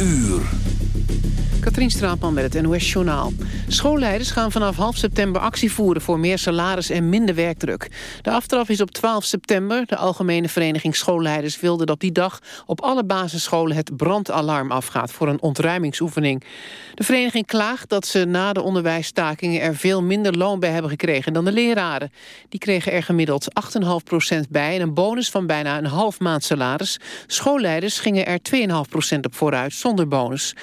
uur. Katrien Straatman met het NOS-journaal. Schoolleiders gaan vanaf half september actie voeren... voor meer salaris en minder werkdruk. De aftrap is op 12 september. De Algemene Vereniging Schoolleiders wilde dat die dag... op alle basisscholen het brandalarm afgaat... voor een ontruimingsoefening. De vereniging klaagt dat ze na de onderwijsstakingen... er veel minder loon bij hebben gekregen dan de leraren. Die kregen er gemiddeld 8,5% bij... en een bonus van bijna een half maand salaris. Schoolleiders gingen er 2,5% op vooruit zonder bonus.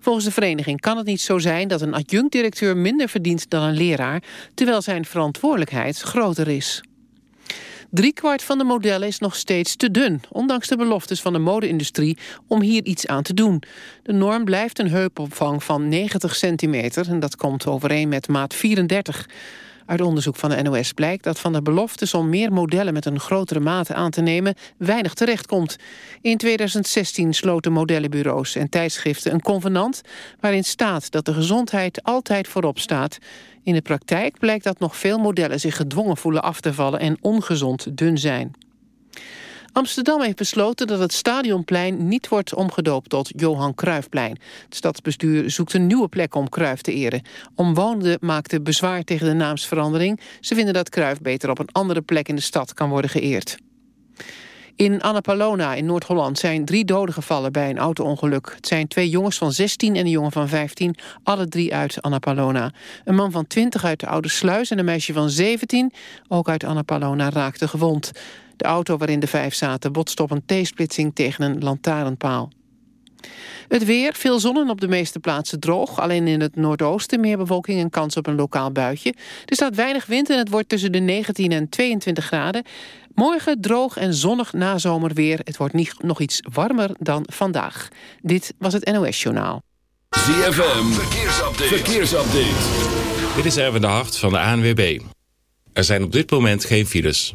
Volgens de vereniging kan het niet zo zijn dat een adjunct-directeur minder verdient dan een leraar, terwijl zijn verantwoordelijkheid groter is. Driekwart van de modellen is nog steeds te dun... ondanks de beloftes van de mode-industrie om hier iets aan te doen. De norm blijft een heupopvang van 90 centimeter... en dat komt overeen met maat 34. Uit onderzoek van de NOS blijkt dat van de beloftes om meer modellen met een grotere mate aan te nemen weinig terechtkomt. In 2016 sloten modellenbureaus en tijdschriften een convenant waarin staat dat de gezondheid altijd voorop staat. In de praktijk blijkt dat nog veel modellen zich gedwongen voelen af te vallen en ongezond dun zijn. Amsterdam heeft besloten dat het Stadionplein niet wordt omgedoopt tot Johan Cruijffplein. Het stadsbestuur zoekt een nieuwe plek om Cruijff te eren. Omwonenden maakten bezwaar tegen de naamsverandering. Ze vinden dat Cruijff beter op een andere plek in de stad kan worden geëerd. In Annapolona in Noord-Holland zijn drie doden gevallen bij een auto-ongeluk. Het zijn twee jongens van 16 en een jongen van 15, alle drie uit Annapolona. Een man van 20 uit de Oude Sluis en een meisje van 17, ook uit Annapolona, raakte gewond. De auto waarin de vijf zaten botste op een T-splitsing tegen een lantaarnpaal. Het weer, veel zon op de meeste plaatsen droog. Alleen in het noordoosten meer bewolking en kans op een lokaal buitje. Er staat weinig wind en het wordt tussen de 19 en 22 graden. Morgen droog en zonnig nazomerweer. Het wordt niet, nog iets warmer dan vandaag. Dit was het NOS Journaal. ZFM, verkeersupdate. verkeersupdate. Dit is Erwin de Hart van de ANWB. Er zijn op dit moment geen files.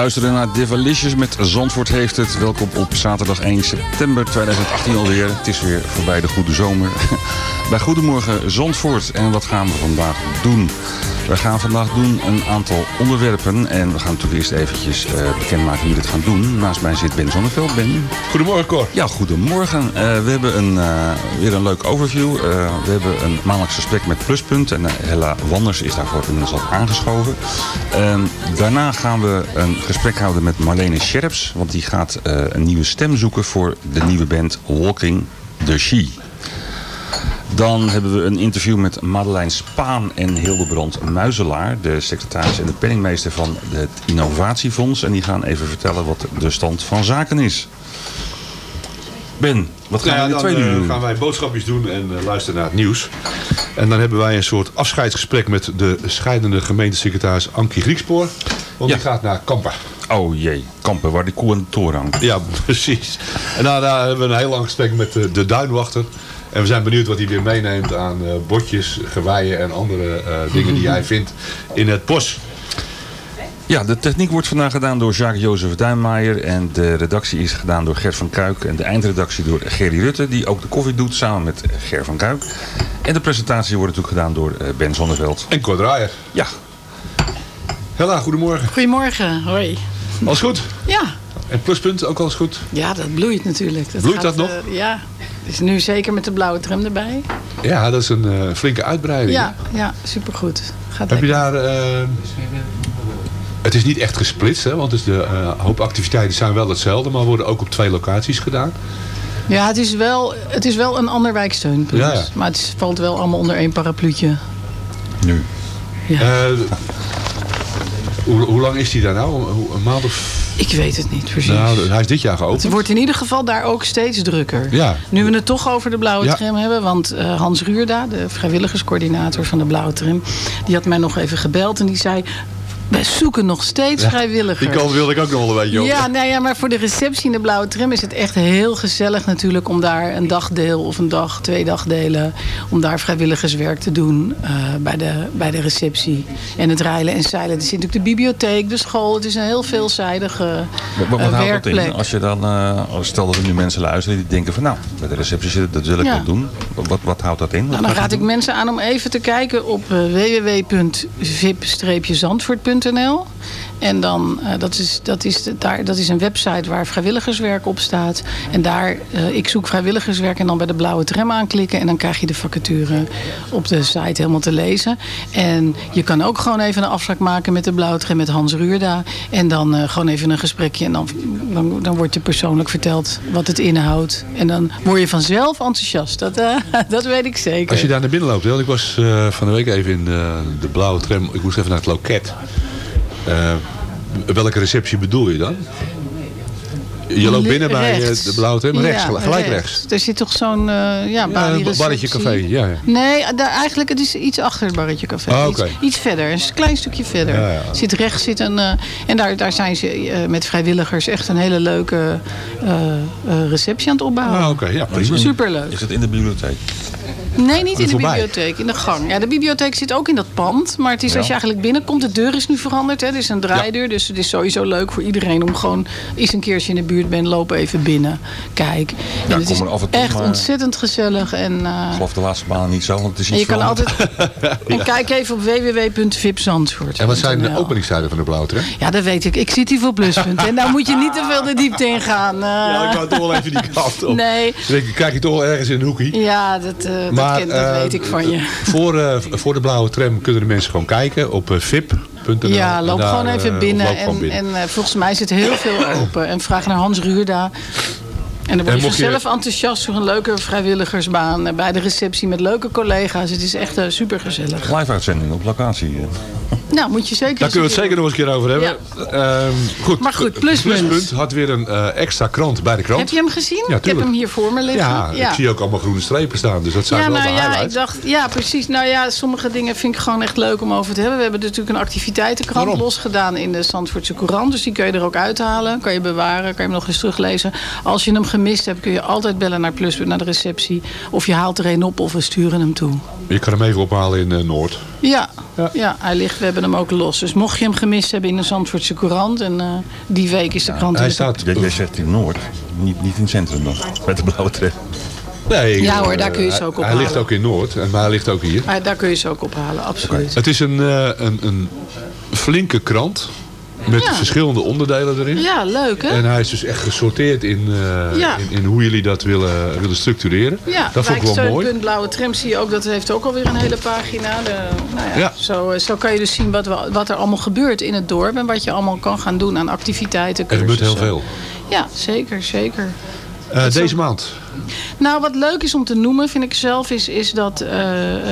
Luisteren naar Divalicious met Zandvoort heeft het. Welkom op zaterdag 1 september 2018 alweer. Het is weer voorbij de goede zomer. Bij Goedemorgen Zandvoort. En wat gaan we vandaag doen? We gaan vandaag doen een aantal onderwerpen. En we gaan natuurlijk eerst eventjes eh, bekendmaken we dit gaan doen. Naast mij zit Ben Zonneveld. Ben. Goedemorgen Cor. Ja, goedemorgen. Eh, we hebben een, eh, weer een leuk overview. We hebben een maandelijks gesprek met Pluspunt. En Hella Wanders is daarvoor inmiddels al aangeschoven. Daarna gaan we een gesprek houden met Marlene Scherps. Want die gaat eh, een nieuwe stem zoeken voor de nieuwe band Walking the She. Dan hebben we een interview met Madeleine Spaan en Hildebrand Muizelaar. De secretaris en de penningmeester van het Innovatiefonds. En die gaan even vertellen wat de stand van zaken is. Ben, wat gaan Nou we ja, in de dan tweede uur eh, doen? gaan wij boodschapjes doen en eh, luisteren naar het nieuws. En dan hebben wij een soort afscheidsgesprek met de scheidende gemeentesecretaris Ankie Griekspoor. Want Ja. die gaat naar Kampen. Oh jee, Kampen, waar die koe aan de toren hangt. Ja, precies. En daarna hebben we een heel lang gesprek met de, de duinwachter. En we zijn benieuwd wat hij weer meeneemt aan eh, botjes, geweien en andere eh, dingen die hij vindt in het bos. Ja, de techniek wordt vandaag gedaan door Jacques-Jozef Duinmaier. En de redactie is gedaan door Gert van Kuik. En de eindredactie door Gerry Rutte, die ook de koffie doet samen met Ger van Kuik. En de presentatie wordt natuurlijk gedaan door eh, Ben Zonneveld. En Cor Draaier. Ja, Hella, goedemorgen. Goedemorgen, hoi. Alles goed? Ja, En pluspunt, ook alles goed? ja dat bloeit natuurlijk. Bloeit dat nog? eh, ja, is nu zeker met de blauwe tram erbij. Ja, dat is een eh, flinke uitbreiding. Ja, ja supergoed. Gaat Heb je daar... eh, het is niet echt gesplitst, hè, want dus de eh, hoop activiteiten zijn wel hetzelfde, maar worden ook op twee locaties gedaan. Ja, het is, wel, het is wel een ander wijksteunpunt. Ja, ja. Maar het valt wel allemaal onder één parapluutje. nu. Ja. Eh, hoe, hoe lang is die daar nou? Een maand of... Ik weet het niet precies. Nou, hij is dit jaar het geopend. wordt in ieder geval daar ook steeds drukker. Ja. Nu we het toch over de blauwe Ja. tram hebben. Want eh, Hans Ruurda, de vrijwilligerscoördinator van de blauwe tram. Die had mij nog even gebeld en die zei... Wij zoeken nog steeds vrijwilligers. Die kant wilde ik ook nog wel een beetje op. Ja, nou ja, maar voor de receptie in de Blauwe Tram is het echt heel gezellig natuurlijk om daar een dagdeel of een dag, twee dagdelen, om daar vrijwilligerswerk te doen eh, bij, de, bij de receptie. En het rijlen en zeilen. Er zit natuurlijk de bibliotheek, de school. Het is een heel veelzijdige Wat, wat eh, houdt dat in? Als je dan, eh, stel dat er nu mensen luisteren die denken van nou, bij de receptie zitten, dat wil ik Ja. wel doen. Wat, wat, houdt dat in? Wat Nou, dan gaat raad ik mensen aan om even te kijken op eh, En dan, eh, dat, is, dat, is daar, dat is een website waar vrijwilligerswerk op staat. En daar, eh, ik zoek vrijwilligerswerk en dan bij de blauwe tram aanklikken. En dan krijg je de vacature op de site helemaal te lezen. En je kan ook gewoon even een afspraak maken met de blauwe tram met Hans Ruurda. En dan eh, gewoon even een gesprekje. En dan, dan, wordt je persoonlijk verteld wat het inhoudt. En dan word je vanzelf enthousiast. Dat, dat weet ik zeker. Als je daar naar binnen loopt, hè, ik was van de week even in de blauwe tram. Ik moest even naar het loket. Eh, welke receptie bedoel je dan? Je loopt binnen bij eh, Rechts. de blauwe tram, rechts, Ja, gelijk, gelijk rechts. Er zit toch zo'n eh ja, barretje café, ja. ja. Nee, daar, eigenlijk het is iets achter het barretje café. Ah, iets, verder, een klein stukje verder. Ja, ja. Zit rechts zit een eh, en daar, daar zijn ze eh, met vrijwilligers echt een hele leuke eh, eh, receptie aan het opbouwen. Ah, oké, ja, prima. Superleuk. Is het in de bibliotheek? Nee, niet in de voorbij. bibliotheek, in de gang. Ja, de bibliotheek zit ook in dat pand. Maar het is als je eigenlijk binnenkomt, de deur is nu veranderd. Hè. Het is een draaideur, dus het is sowieso leuk voor iedereen... om gewoon eens een keertje in de buurt bent, loop even binnen. Kijk. Ja, en het kom is er af en toe, echt maar- ontzettend gezellig. En, eh, Ik geloof de laatste maanden niet zo, want het is en niet je kan veranderd. altijd... En kijk even op www.vipzandvoort. En wat zijn de openingstijden van de blauwe tram? Ja, dat weet ik. Ik zit hier voor pluspunt. En daar moet je niet te veel de diepte in gaan. eh. Ja, ik wou toch wel even die kant op. Nee. Dan denk ik, krijg je toch wel ergens in een hoekie. Ja, dat, eh, dat, Maar, ken- dat eh, weet ik van je. Voor, eh, voor de blauwe tram kunnen de mensen gewoon kijken op vip.nl. Ja, loop daar, gewoon even binnen. gewoon En, binnen. en volgens mij zit heel veel open. En vraag naar Hans Ruurda. En dan word je vanzelf enthousiast voor een leuke vrijwilligersbaan. eh, Bij de receptie met leuke collega's. Het is echt uh, super gezellig. Live uitzending op locatie. Nou, moet je zeker Daar kunnen we het zeker nog eens een keer over hebben. Ehm, goed. Maar goed, pluspunt. had weer een eh, extra krant bij de krant. Heb je hem gezien? Ja, ik heb hem hier voor me liggen. Ja, ik zie ook allemaal groene strepen staan. Dus dat zijn Ja, wel nou de ja, highlights. ik dacht, ja, precies. Nou ja, sommige dingen vind ik gewoon echt leuk om over te hebben. We hebben natuurlijk een activiteitenkrant Waarom? losgedaan in de Zandvoortse Courant. Dus die kun je er ook uithalen. Kan je bewaren, kan je hem nog eens teruglezen. Als je hem gemist hebt, kun je altijd bellen naar Pluspunt, naar de receptie. Of je haalt er een op of we sturen hem toe. Je kan hem even ophalen in eh, Noord. Ja, ja. hij ligt, we hebben hem ook los. Dus mocht je hem gemist hebben in de Zandvoortse Courant... en eh, die week is de krant... in de- Jij, jij zegt in Noord, niet, niet in het centrum dan, met de blauwe tram. Nee, Ja hoor, daar kun je ze hij- ook Hij ophalen. ligt ook in Noord, en- maar hij ligt ook hier. Ah, daar kun je ze ook ophalen, absoluut. Het is een, eh, een, een flinke krant. Met Ja. verschillende onderdelen erin. Ja, leuk hè? En hij is dus echt gesorteerd in, eh, Ja. in, in hoe jullie dat willen, willen structureren. Ja, dat vond ik wel mooi. Blauwe Tram zie je ook, dat heeft ook alweer een hele pagina. De, nou ja, Ja. Zo, eh, zo kan je dus zien wat, wat er allemaal gebeurt in het dorp... en wat je allemaal kan gaan doen aan activiteiten, Er gebeurt heel veel. Ja, zeker, zeker. Eh, deze maand. Nou, wat leuk is om te noemen, vind ik zelf, is, is dat eh,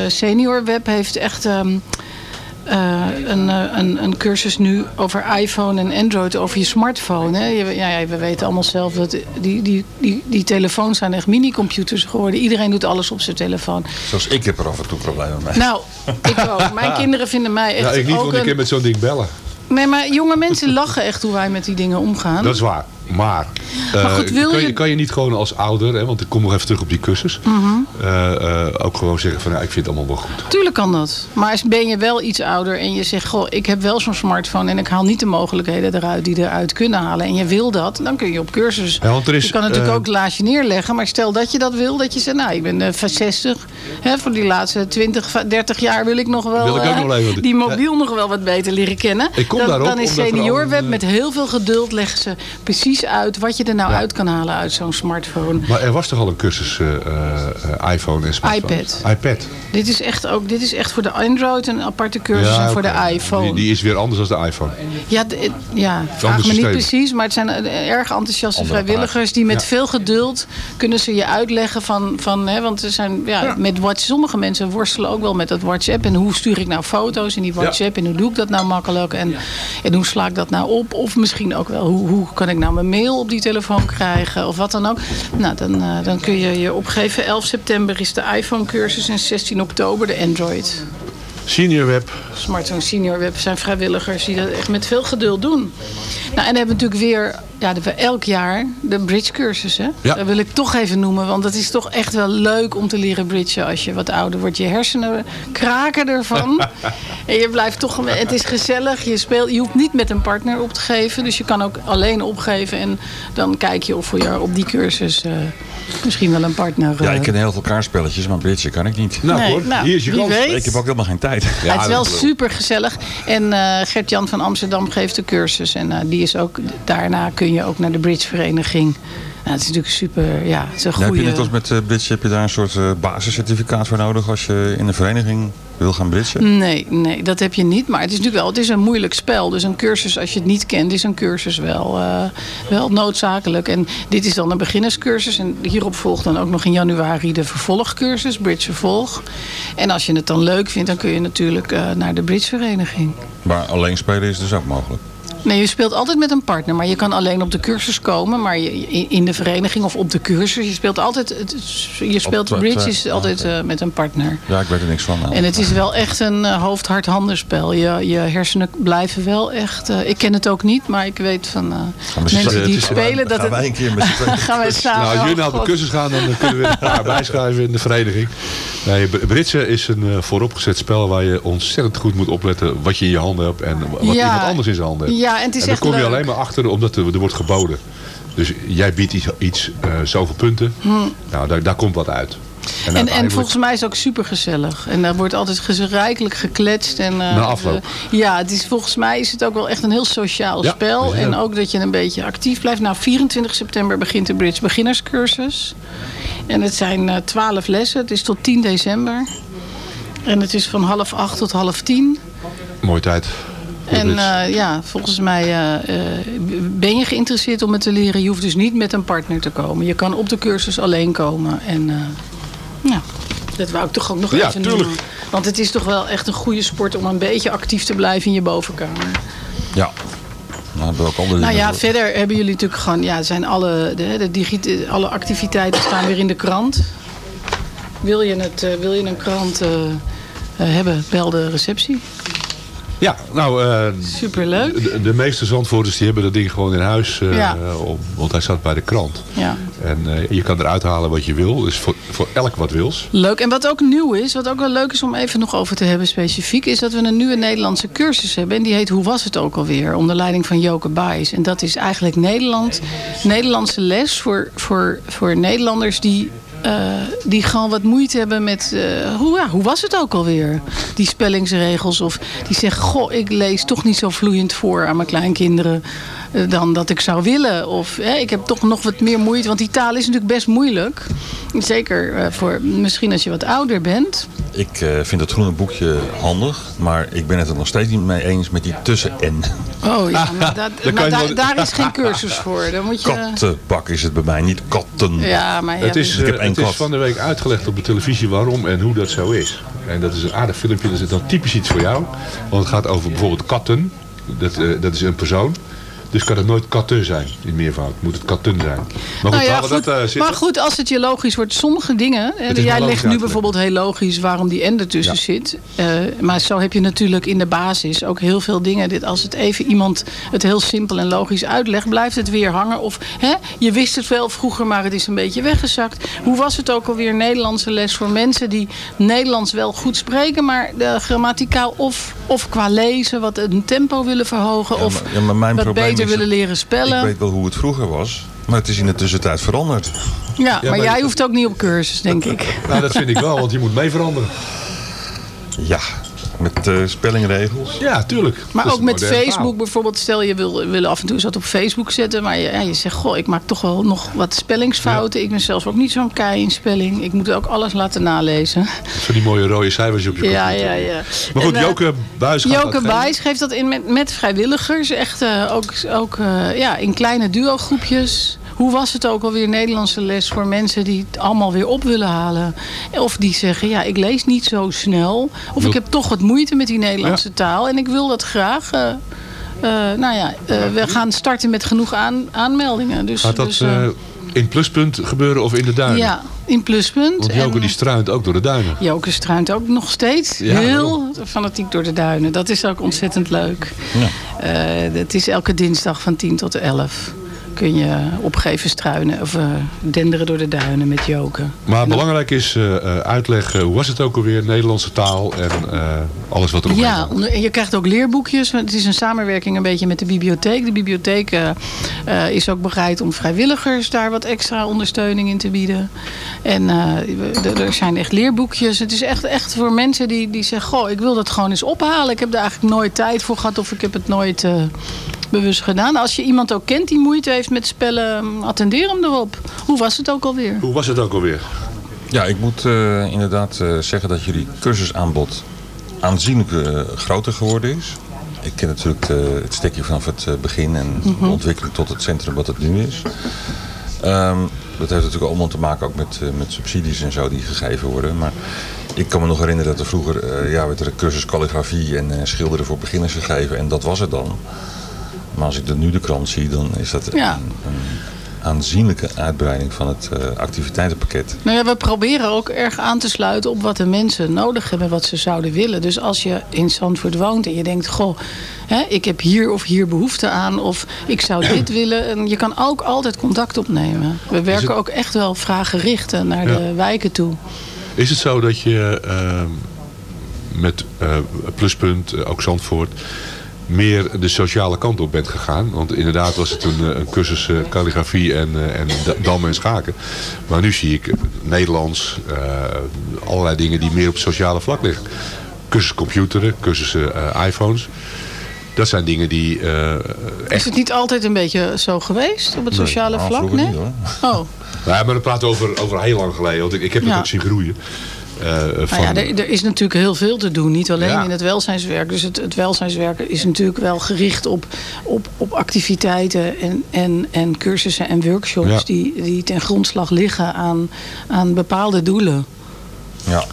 Senior Web heeft echt ehm, eh, een, eh, een, een cursus nu over iPhone en Android, over je smartphone. Hè. Je- ja, ja, we weten allemaal zelf dat die, die, die, die telefoons zijn echt minicomputers geworden. Iedereen doet alles op zijn telefoon. Zoals ik heb er af en toe problemen mee. Nou, ik ook. Mijn kinderen vinden mij echt Ja, ik niet, ook want ik een- met zo'n ding bellen. Nee, maar jonge mensen lachen echt hoe wij met die dingen omgaan. Dat is waar. Maar, eh, Maar goed, wil kan, je... kan je niet gewoon als ouder, hè, want ik kom nog even terug op die cursus, Mhm. eh, eh, ook gewoon zeggen van ja, ik vind het allemaal wel goed. Tuurlijk kan dat. Maar als ben je wel iets ouder en je zegt... Goh, ik heb wel zo'n smartphone en ik haal niet de mogelijkheden eruit die eruit kunnen halen. En je wil dat, dan kun je op cursus. Ja, want er is, je kan natuurlijk ook het laadje neerleggen. Maar stel dat je dat wil, dat je zegt... Nou, ik ben eh, van 60. Hè, voor die laatste 20, 30 jaar wil ik nog wel... Wil ik ook nog even- die mobiel nog wel wat beter leren kennen. Ik kom dan, daarop, dan is omdat al Senior een, Web eh, met heel veel geduld leggen ze precies uit... wat je er nou uit kan halen uit zo'n smartphone. Maar er was toch al een cursus eh, eh, iPhone en iPad. iPad. Dit is echt ook dit is echt voor de Android een aparte cursus en voor de iPhone. Die, die is weer anders dan de iPhone. Ja, het- ja vraag me systeem. niet precies, maar het zijn eh, erg enthousiaste Andere vrijwilligers die met veel geduld kunnen ze je uitleggen van, van hè, want er zijn ja, met WhatsApp, sommige mensen worstelen ook wel met dat WhatsApp en hoe stuur ik nou foto's in die WhatsApp en hoe doe ik dat nou makkelijk en, en hoe sla ik dat nou op of misschien ook wel hoe, hoe kan ik nou mijn mail op die telefoon krijgen of wat dan ook. Nou, dan, eh, dan kun je je opgeven. 11 september is de iPhone cursus en 16 oktober de Android. Senior Web. Smartphone Senior Web zijn vrijwilligers die dat echt met veel geduld doen. Nou, en dan hebben we natuurlijk weer, ja, dat we elk jaar de bridge cursus. Hè? Ja. Dat wil ik toch even noemen, want het is toch echt wel leuk om te leren bridgen als je wat ouder wordt. Je hersenen kraken ervan. en je blijft toch, het is gezellig. Je, speelt, je hoeft niet met een partner op te geven, dus je kan ook alleen opgeven. En dan kijk je of je op die cursus eh, misschien wel een partner... Ja, eh, ik ken heel veel kaartspelletjes, maar bridge kan ik niet. Nou, Nee, hoor, nou, hier is je wie kans. weet. Ik heb ook helemaal geen tijd. Ja, het is wel super gezellig. En eh Gert-Jan van Amsterdam geeft de cursus. En eh, die is ook, daarna kun je ook naar de bridgevereniging. Nou, het is natuurlijk super, ja, het is een Ja, heb goede... je net als met eh, bridge, heb je daar een soort eh, basiscertificaat voor nodig als je in een vereniging wil gaan bridgen? Nee, nee, dat heb je niet. Maar het is natuurlijk wel, het is een moeilijk spel. Dus een cursus, als je het niet kent, is een cursus wel, eh, wel noodzakelijk. En dit is dan een beginnerscursus. En hierop volgt dan ook nog in januari de vervolgcursus, Bridge Vervolg. En als je het dan leuk vindt, dan kun je natuurlijk naar de bridgevereniging. Maar alleen spelen is dus ook mogelijk. Nee, je speelt altijd met een partner. Maar je kan alleen op de cursus komen. Maar je, in- de vereniging of op de cursus. Je speelt altijd. het- Je speelt Op- bridge is altijd eh, met een partner. Ja, ik weet er niks van. nou. En het is wel echt een uh, hoofd-hart-handenspel. Je, je hersenen blijven wel echt... eh, ik ken het ook niet, maar ik weet van eh, Gaan we mensen die spelen... Dat gaan wij een keer met gaan wij samen... Nou, als jullie nou op de cursus gaan, dan kunnen we een paar bijschrijven in de vereniging. Nee, Br- Britsen is een eh, vooropgezet spel waar je ontzettend goed moet opletten wat je in je handen hebt en wat Ja. iemand anders in zijn handen heeft. Ja, en het is daar echt kom je leuk. alleen maar achter omdat er, er wordt geboden. Dus jij biedt iets, iets eh, zoveel punten. Hm. Nou, daar, daar komt wat uit. En, en volgens mij is het ook super gezellig. En daar wordt altijd rijkelijk gekletst. En, Na afloop. eh, ja, het is, volgens mij is het ook wel echt een heel sociaal Ja, spel. ja. En ook dat je een beetje actief blijft. Nou, 24 september begint de Bridge beginnerscursus. En het zijn eh, 12 lessen. Het is tot 10 december. En het is van half acht tot half tien. Mooie tijd. En eh, ja, volgens mij eh, eh, ben je geïnteresseerd om het te leren. Je hoeft dus niet met een partner te komen. Je kan op de cursus alleen komen. En ja, dat wou ik toch ook nog Ja, even tuurlijk. noemen. Want het is toch wel echt een goede sport om een beetje actief te blijven in je bovenkamer. Ja. Nou, hebben we ook Nou ja, voor. verder hebben jullie natuurlijk gewoon... Ja, zijn alle, de, de digite- alle activiteiten staan weer in de krant. Wil je, het, wil je een krant hebben, bel de receptie. Ja, nou, eh, Superleuk. de, de meeste Zandvoorters die hebben dat ding gewoon in huis. eh, Ja. om, want hij staat bij de krant. Ja. En eh, je kan eruit halen wat je wil. Dus voor, voor elk wat wils. Leuk. En wat ook nieuw is, wat ook wel leuk is om even nog over te hebben specifiek, is dat we een nieuwe Nederlandse cursus hebben. En die heet Hoe was het ook alweer? Onder leiding van Joke Baes. En dat is eigenlijk Nederland, Nederlandse les voor, voor, voor Nederlanders die eh, die gewoon wat moeite hebben met... eh, hoe, ja, hoe was het ook alweer? Die spellingsregels. Of die zeggen, goh, ik lees toch niet zo vloeiend voor aan mijn kleinkinderen... eh, dan dat ik zou willen. Of hè, ik heb toch nog wat meer moeite. Want die taal is natuurlijk best moeilijk. Zeker eh, voor misschien als je wat ouder bent. Ik eh, vind het groene boekje handig, maar ik ben het er nog steeds niet mee eens met die tussen-N. Oh ja, maar, dat, maar daar is geen cursus voor. Dan moet je... Kattenbak is het bij mij, niet katten. Ja, maar ja, het is, ik heb het is kat. van de week uitgelegd op de televisie waarom en hoe dat zo is. En dat is een aardig filmpje. Dat is dan typisch iets voor jou. Want het gaat over bijvoorbeeld katten. Dat, eh, dat is een persoon. Dus kan het nooit katten zijn in meervoud. Moet het katten zijn. Maar goed, Nou ja, goed, dat eh, maar goed, als het je logisch wordt, sommige dingen. hè, is jij legt nu bijvoorbeeld heel logisch waarom die N ertussen Ja. zit. Eh, maar zo heb je natuurlijk in de basis ook heel veel dingen. Dit, als het even iemand het heel simpel en logisch uitlegt, blijft het weer hangen. Of hè, je wist het wel vroeger, maar het is een beetje weggezakt. Hoe was het ook alweer Nederlandse les voor mensen die Nederlands wel goed spreken, maar de grammaticaal of, of qua lezen wat een tempo willen verhogen of Ja, maar mijn wat probleem beter willen leren Ik spellen. weet wel hoe het vroeger was, maar het is in de tussentijd veranderd. Ja, maar, maar- jij hoeft ook niet op cursus, denk ik. Nou, dat vind ik wel, want je moet mee veranderen. Ja, met eh, spellingregels. Ja, tuurlijk. Maar Dat ook met. Facebook bijvoorbeeld. Stel je wil, wil af en toe eens wat op Facebook zetten. Maar je, ja, je zegt, goh, ik maak toch wel nog wat spellingsfouten. Ik ben zelfs ook niet zo'n kei in spelling. Ik moet ook alles laten nalezen. Van die mooie rode cijfers op je Ja, computer. ja, ja. Maar goed, En, eh, Joke Buis gaat Joke. Bijs geeft dat in met, met vrijwilligers. Echt eh, ook, ook eh, ja, in kleine duo-groepjes. Hoe was het ook alweer Nederlandse les voor mensen die het allemaal weer op willen halen? Of die zeggen, ja, ik lees niet zo snel. Of ik heb toch wat moeite met die Nederlandse taal. En ik wil dat graag. eh, nou ja, eh, we gaan starten met genoeg aan, aanmeldingen. Dus, Gaat dat dus, in pluspunt gebeuren of in de duinen? ja, in pluspunt. Want Joke En- die struint ook door de duinen. Joke struint ook nog steeds Ja, heel fanatiek door de duinen. Dat is ook ontzettend leuk. Eh, het is elke dinsdag van 10 tot 11. Kun je opgeven struinen of eh, denderen door de duinen met Joke. Maar belangrijk is eh, uitleg, hoe was het ook alweer, Nederlandse taal en alles wat erop Ja, en je krijgt ook leerboekjes. Het is een samenwerking een beetje met de bibliotheek. De bibliotheek is ook bereid om vrijwilligers daar wat extra ondersteuning in te bieden. En er- zijn echt leerboekjes. Het is echt, echt voor mensen die, die zeggen... Goh, ik wil dat gewoon eens ophalen. Ik heb er eigenlijk nooit tijd voor gehad of ik heb het nooit bewust gedaan. Als je iemand ook kent die moeite heeft met spellen... attendeer hem erop. Hoe was het ook alweer? Hoe was het ook alweer? Ja, ik moet eh, inderdaad eh, zeggen dat jullie cursusaanbod aanzienlijk eh, groter geworden is. Ik ken natuurlijk eh, het stekje vanaf het begin en Mhm. de ontwikkeling tot het centrum wat het nu is. Ehm, dat heeft natuurlijk allemaal te maken ook met, eh, met subsidies en zo die gegeven worden. Maar ik kan me nog herinneren dat er vroeger eh, ja, werd er een cursus calligrafie en eh, schilderen voor beginners gegeven. En dat was het dan. Maar als ik dan nu de krant zie, dan is dat Ja. een, een aanzienlijke uitbreiding van het eh, activiteitenpakket. Nou ja, we proberen ook erg aan te sluiten op wat de mensen nodig hebben, wat ze zouden willen. Dus als je in Zandvoort woont en je denkt, goh, hè, ik heb hier of hier behoefte aan, of ik zou dit willen. En je kan ook altijd contact opnemen. We werken het- ook echt wel vraaggericht naar Ja. de wijken toe. Is het zo dat je eh, met eh, Pluspunt, eh, ook Zandvoort, meer de sociale kant op bent gegaan? Want inderdaad was het een, eh, een cursus eh, calligrafie en, eh, en da- dammen en schaken. Maar nu zie ik Nederlands, eh, allerlei dingen die meer op het sociale vlak liggen. Cursus computeren, cursussen eh, iPhones. Dat zijn dingen die eh, Is het niet altijd een beetje zo geweest op het sociale Nou, vlak? Nee? niet, hoor. Oh. Ja, maar dan praten we over, over heel lang geleden. Want ik, ik heb het Ja. ook zien groeien. Eh, van, Nou ja, er, er is natuurlijk heel veel te doen. Niet alleen Ja. in het welzijnswerk. Dus het, het welzijnswerk is natuurlijk wel gericht op, op, op activiteiten en, en, en cursussen en workshops Ja. die, die ten grondslag liggen aan, aan bepaalde doelen. Ja.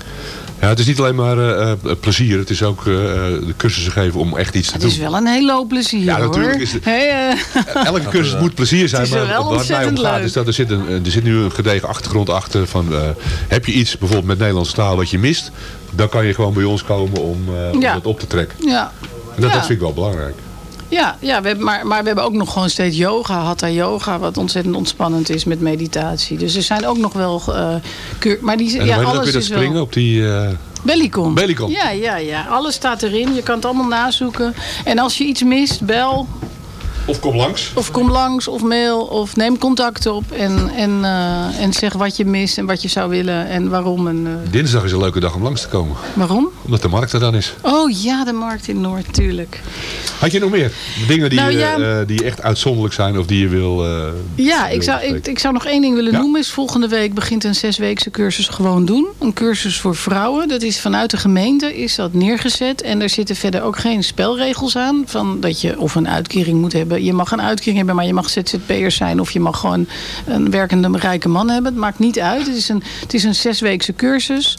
Ja, het is niet alleen maar eh, eh, plezier. Het is ook eh, de cursussen geven om echt iets te Het doen. is wel een hele hoop plezier Ja, natuurlijk hoor. is het- Hey, Elke cursus moet plezier zijn. Het is Maar wel waar het mij om gaat is dat er zit, een, er zit nu een gedegen achtergrond achter. Van, eh, heb je iets bijvoorbeeld met Nederlandse taal wat je mist? Dan kan je gewoon bij ons komen om, eh, om Ja. dat op te trekken. ja. En dat, Ja. dat vind ik wel belangrijk. Ja, ja we hebben, maar, maar we hebben ook nog gewoon steeds yoga, hatha yoga, wat ontzettend ontspannend is met meditatie. Dus er zijn ook nog wel eh keur, maar die En ja, dat alles weer dat is springen wel op die... eh, Bellicom. Bellicom. Ja, ja, ja. Alles staat erin. Je kan het allemaal nazoeken. En als je iets mist, bel. Of kom langs. Of kom langs, of mail, of neem contact op. En, en, eh, en zeg wat je mist en wat je zou willen en waarom. En, eh, Dinsdag is een leuke dag om langs te komen. waarom? Omdat de markt er dan is. Oh ja, de markt in Noord, tuurlijk. Had je nog meer? Dingen die, Nou, eh, ja. die echt uitzonderlijk zijn of die je wil... Ja, wil ik zou, ik, ik zou nog één ding willen Ja. noemen. Is volgende week begint een zesweekse cursus gewoon doen. Een cursus voor vrouwen. Dat is vanuit de gemeente is dat neergezet. En er zitten verder ook geen spelregels aan. Van dat je of een uitkering moet hebben. Je mag een uitkering hebben, maar je mag ZZP'er zijn. Of je mag gewoon een werkende rijke man hebben. Het maakt niet uit. Het is een, het is een zesweekse cursus.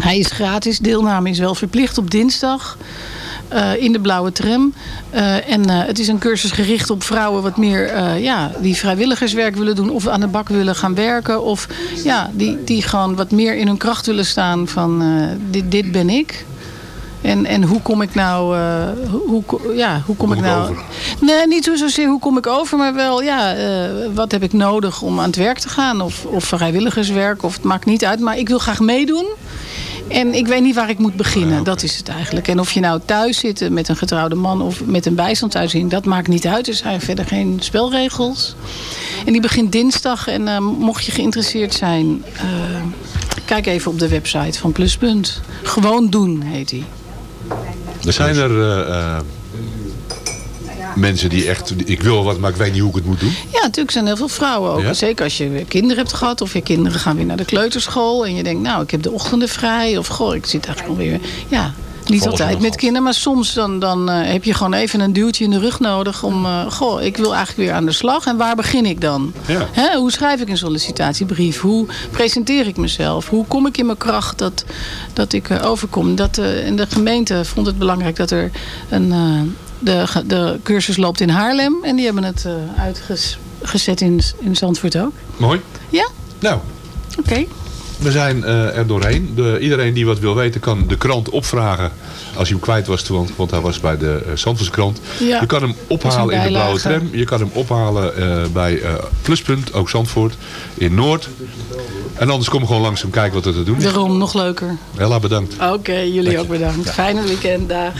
Hij is gratis. Deelname is wel verplicht op dinsdag. eh, in de blauwe tram. Eh, en eh, het is een cursus gericht op vrouwen wat meer ja, die vrijwilligerswerk willen doen. Of aan de bak willen gaan werken. Of ja, die, die gewoon wat meer in hun kracht willen staan van dit, dit ben ik. En, en hoe kom ik nou, eh, hoe, ja, hoe kom ik ik nou... over? Nee, niet zozeer hoe kom ik over, maar wel, ja, eh, wat heb ik nodig om aan het werk te gaan? Of, of vrijwilligerswerk, of het maakt niet uit. Maar ik wil graag meedoen. En ik weet niet waar ik moet beginnen. Dat is het eigenlijk. En of je nou thuis zit met een getrouwde man of met een bijstandsuitzien, dat maakt niet uit. Er zijn verder geen spelregels. En die begint dinsdag. En eh, mocht je geïnteresseerd zijn, eh, kijk even op de website van Pluspunt. Gewoon doen heet die. Er zijn er eh, eh, mensen die echt... Ik wil wat, maar ik weet niet hoe ik het moet doen. Ja, natuurlijk zijn heel veel vrouwen ook. Ja? Zeker als je weer kinderen hebt gehad. Of je kinderen gaan weer naar de kleuterschool. En je denkt, nou, ik heb de ochtenden vrij. Of goh, ik zit eigenlijk alweer... Ja, niet altijd met kinderen. Maar soms dan, dan eh, heb je gewoon even een duwtje in de rug nodig. Om, eh, goh, ik wil eigenlijk weer aan de slag. En waar begin ik dan? Ja. Hè, hoe schrijf ik een sollicitatiebrief? Hoe presenteer ik mezelf? Hoe kom ik in mijn kracht dat, dat ik eh, overkom? Dat, en de gemeente vond het belangrijk dat er een... de, de cursus loopt in Haarlem. En die hebben het uitgezet in, in Zandvoort ook. Mooi. Ja? Nou, Oké. We zijn eh, er doorheen. De, iedereen die wat wil weten kan de krant opvragen. Als je hem kwijt was, want, want hij was bij de uh. Ja. Je kan hem ophalen in de blauwe tram. Je kan hem ophalen eh, bij Pluspunt, ook Zandvoort, in Noord. En anders kom gewoon langs hem kijken wat er te doen is. Daarom nog leuker. Hella, bedankt. Oké, jullie ook bedankt. Fijne weekend. Dag.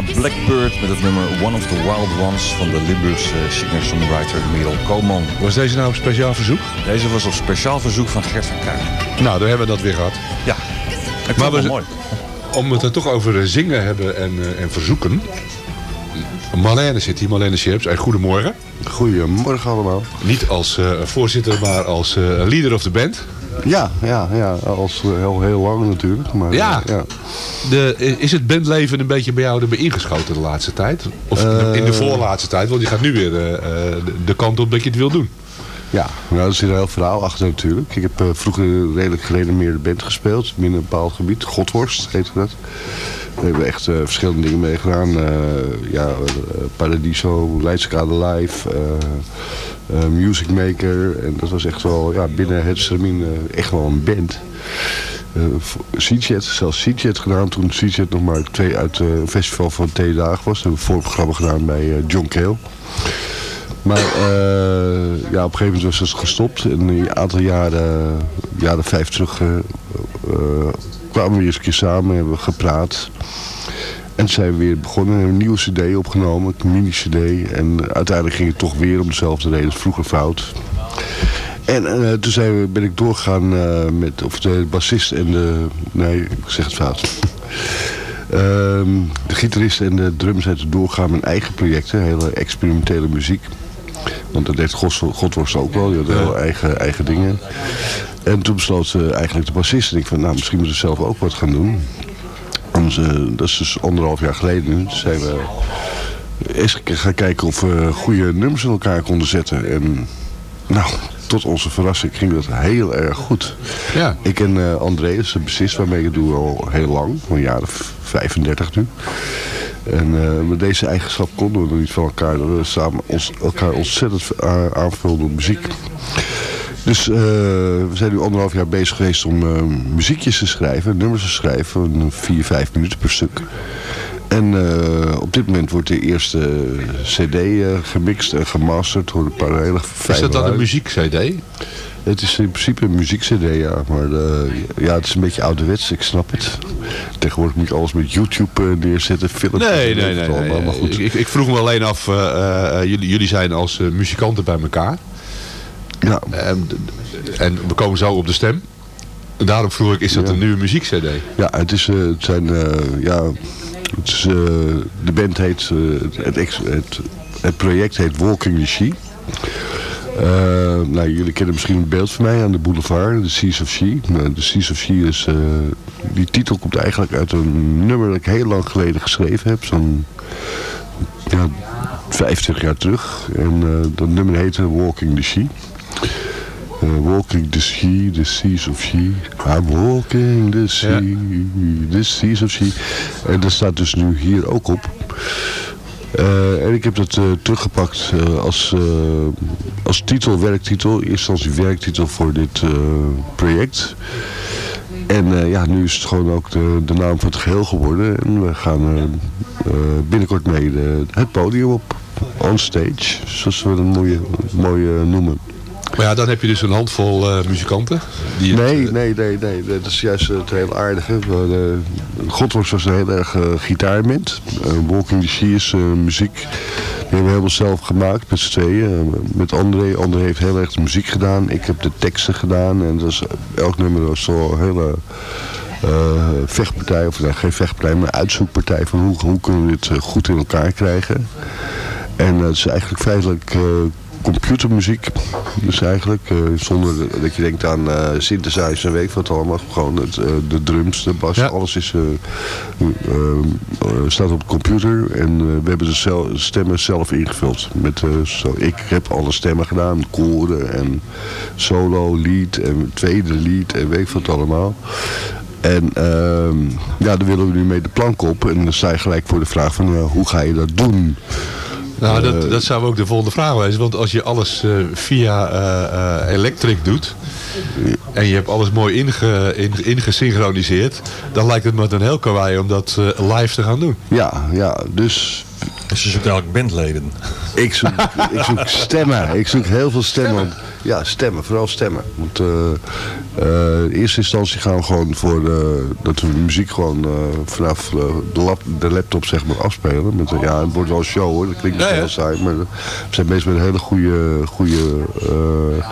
Naar Blackbird met het nummer One of the Wild Ones van de Limburgse singer-songwriter Merel Koolman. Was deze nou op speciaal verzoek? Deze was op speciaal verzoek van Gert van Kuijn. Nou, daar hebben we dat weer gehad. Ja, ik Maar wel mooi. Om we het er toch over eh, zingen hebben en, eh, en verzoeken. Marlene zit hier, Marlene Scherps. Hey, goedemorgen. Goedemorgen allemaal. Niet als eh, voorzitter, maar als eh, leader of the band. Ja, ja, ja. Als eh, heel, heel lang natuurlijk. Maar, Ja. eh, ja. De, is het bandleven een beetje bij jou erbij ingeschoten de laatste tijd? Of in de voorlaatste tijd? Want je gaat nu weer eh, eh, de, kant op dat je het wil doen. Ja, nou, er zit een heel verhaal achter natuurlijk. Ik heb eh, vroeger redelijk gerenommeerde band gespeeld. Binnen een bepaald gebied. Godworst heette dat. We hebben echt eh, verschillende dingen meegedaan. Eh ja, eh, Paradiso, Leidskade Live, eh, eh, Music Maker. En dat was echt wel ja, binnen het stramien eh, echt wel een band. Uh, zelfs C-Jet gedaan toen C-Jet nog maar twee uit een festival van twee dagen was. We hebben een voorprogramma gedaan bij eh, John Cale. Maar ja, op een gegeven moment was het gestopt. En een aantal jaren, jaren vijf terug, kwamen we weer eens een keer samen, hebben we gepraat. En zijn we weer begonnen, hebben een nieuwe cd opgenomen, een mini-cd. En uiteindelijk ging het toch weer om dezelfde reden vroeger fout. En eh, toen zijn we, ben ik doorgegaan eh, met, of de bassist en de, nee, ik zeg het fout. Ehm, de gitarist en de drums zijn toen doorgegaan met eigen projecten, hele experimentele muziek. Want dat deed God, Godworst ook wel, die had wel eigen, eigen dingen. En toen besloot ze eigenlijk de bassist. En ik van, nou, misschien moeten we zelf ook wat gaan doen. En ze, dat is dus anderhalf jaar geleden nu. Toen zijn we eens gaan kijken of we goede nummers in elkaar konden zetten. En nou, tot onze verrassing ging dat heel erg goed. Ja. Ik en André, dat is de bassist waarmee ik het doe al heel lang. Al een jaar of 35 nu. En eh, met deze eigenschap konden we nog niet van elkaar. Dat we samen ons, elkaar ontzettend a- aanvulden door muziek. Dus eh, we zijn nu anderhalf jaar bezig geweest om muziekjes te schrijven, nummers te schrijven, vier, vijf minuten per stuk. En eh, op dit moment wordt de eerste cd eh, gemixt en gemasterd door een paar hele Is dat dan een muziek-cd? Het is in principe een muziek-cd, ja. Maar eh, ja, het is een beetje ouderwets, ik snap het. Tegenwoordig moet je alles met YouTube eh, neerzetten, filmpjes. Nee, nee, nee. allemaal, nee. Maar goed. Ik, ik, vroeg me alleen af, eh, eh, jullie, jullie zijn als eh, muzikanten bij elkaar. Ja. En, en we komen zo op de stem. Daarom vroeg ik, is dat Ja. een nieuwe muziek-cd? Ja, het, is, eh, het zijn, eh, ja, eh, de band heet, eh, het, het, het project heet Walking the She. Eh, nou, jullie kennen misschien een beeld van mij aan de boulevard, de Seas of She. De Seas of She is, die titel komt eigenlijk uit een nummer dat ik heel lang geleden geschreven heb. Zo'n ja, 25 jaar terug. En dat nummer heette Walking the She. Uh, walking the sea, the seas of she. I'm walking the sea, the seas of she. En dat staat dus nu hier ook op. Eh, en ik heb dat eh, teruggepakt eh, als, als titel, werktitel. In eerste instantie werktitel voor dit project. En ja, nu is het gewoon ook de, de naam van het geheel geworden. En we gaan binnenkort mee de, het podium op. On stage, zoals we het mooi, mooi eh, noemen. Maar ja, dan heb je dus een handvol eh, muzikanten. Die het, Nee, eh, nee, nee, nee. Dat is juist het heel aardige. We, eh, Godworst was een heel erg uh, gitaarment. Uh, Walking the uh, muziek. Die hebben we helemaal zelf gemaakt met z'n tweeën. Met André. André heeft heel erg de muziek gedaan. Ik heb de teksten gedaan. En dat is, elk nummer was zo'n hele uh, vechtpartij. Of nee, geen vechtpartij, maar uitzoekpartij. Van hoe, hoe kunnen we dit goed in elkaar krijgen. En het is eigenlijk feitelijk uh, computermuziek. Dus eigenlijk uh, zonder dat je denkt aan uh, synthesizer en weet wat allemaal. Gewoon het, uh, de drums, de bas, ja. alles is, staat op de computer. En we hebben de, stemmen zelf ingevuld. Met, zo, ik heb alle stemmen gedaan, koren en solo, lead en tweede lead en weet wat allemaal. En uh, ja, daar willen we nu mee de plank op. En dan sta je gelijk voor de vraag van hoe ga je dat doen? Nou, dat, dat zou ook de volgende vraag wezen. Want als je alles uh, via uh, Electric doet... en je hebt alles mooi inge, in, ingesynchroniseerd... dan lijkt het me een heel kawaii om dat uh, live te gaan doen. Ja, ja, dus... Dus je zoekt eigenlijk bandleden. Ik zoek, ik zoek stemmen. Ik zoek heel veel stemmen. Ja, stemmen, vooral stemmen. Want eh, eh, in eerste instantie gaan we gewoon voor de, dat we de muziek gewoon eh, vanaf eh, de, lap, de laptop zeg maar afspelen. Met, een- ja, het wordt wel een show hoor, dat klinkt misschien heel saai, maar we zijn bezig met een hele goede, goede eh,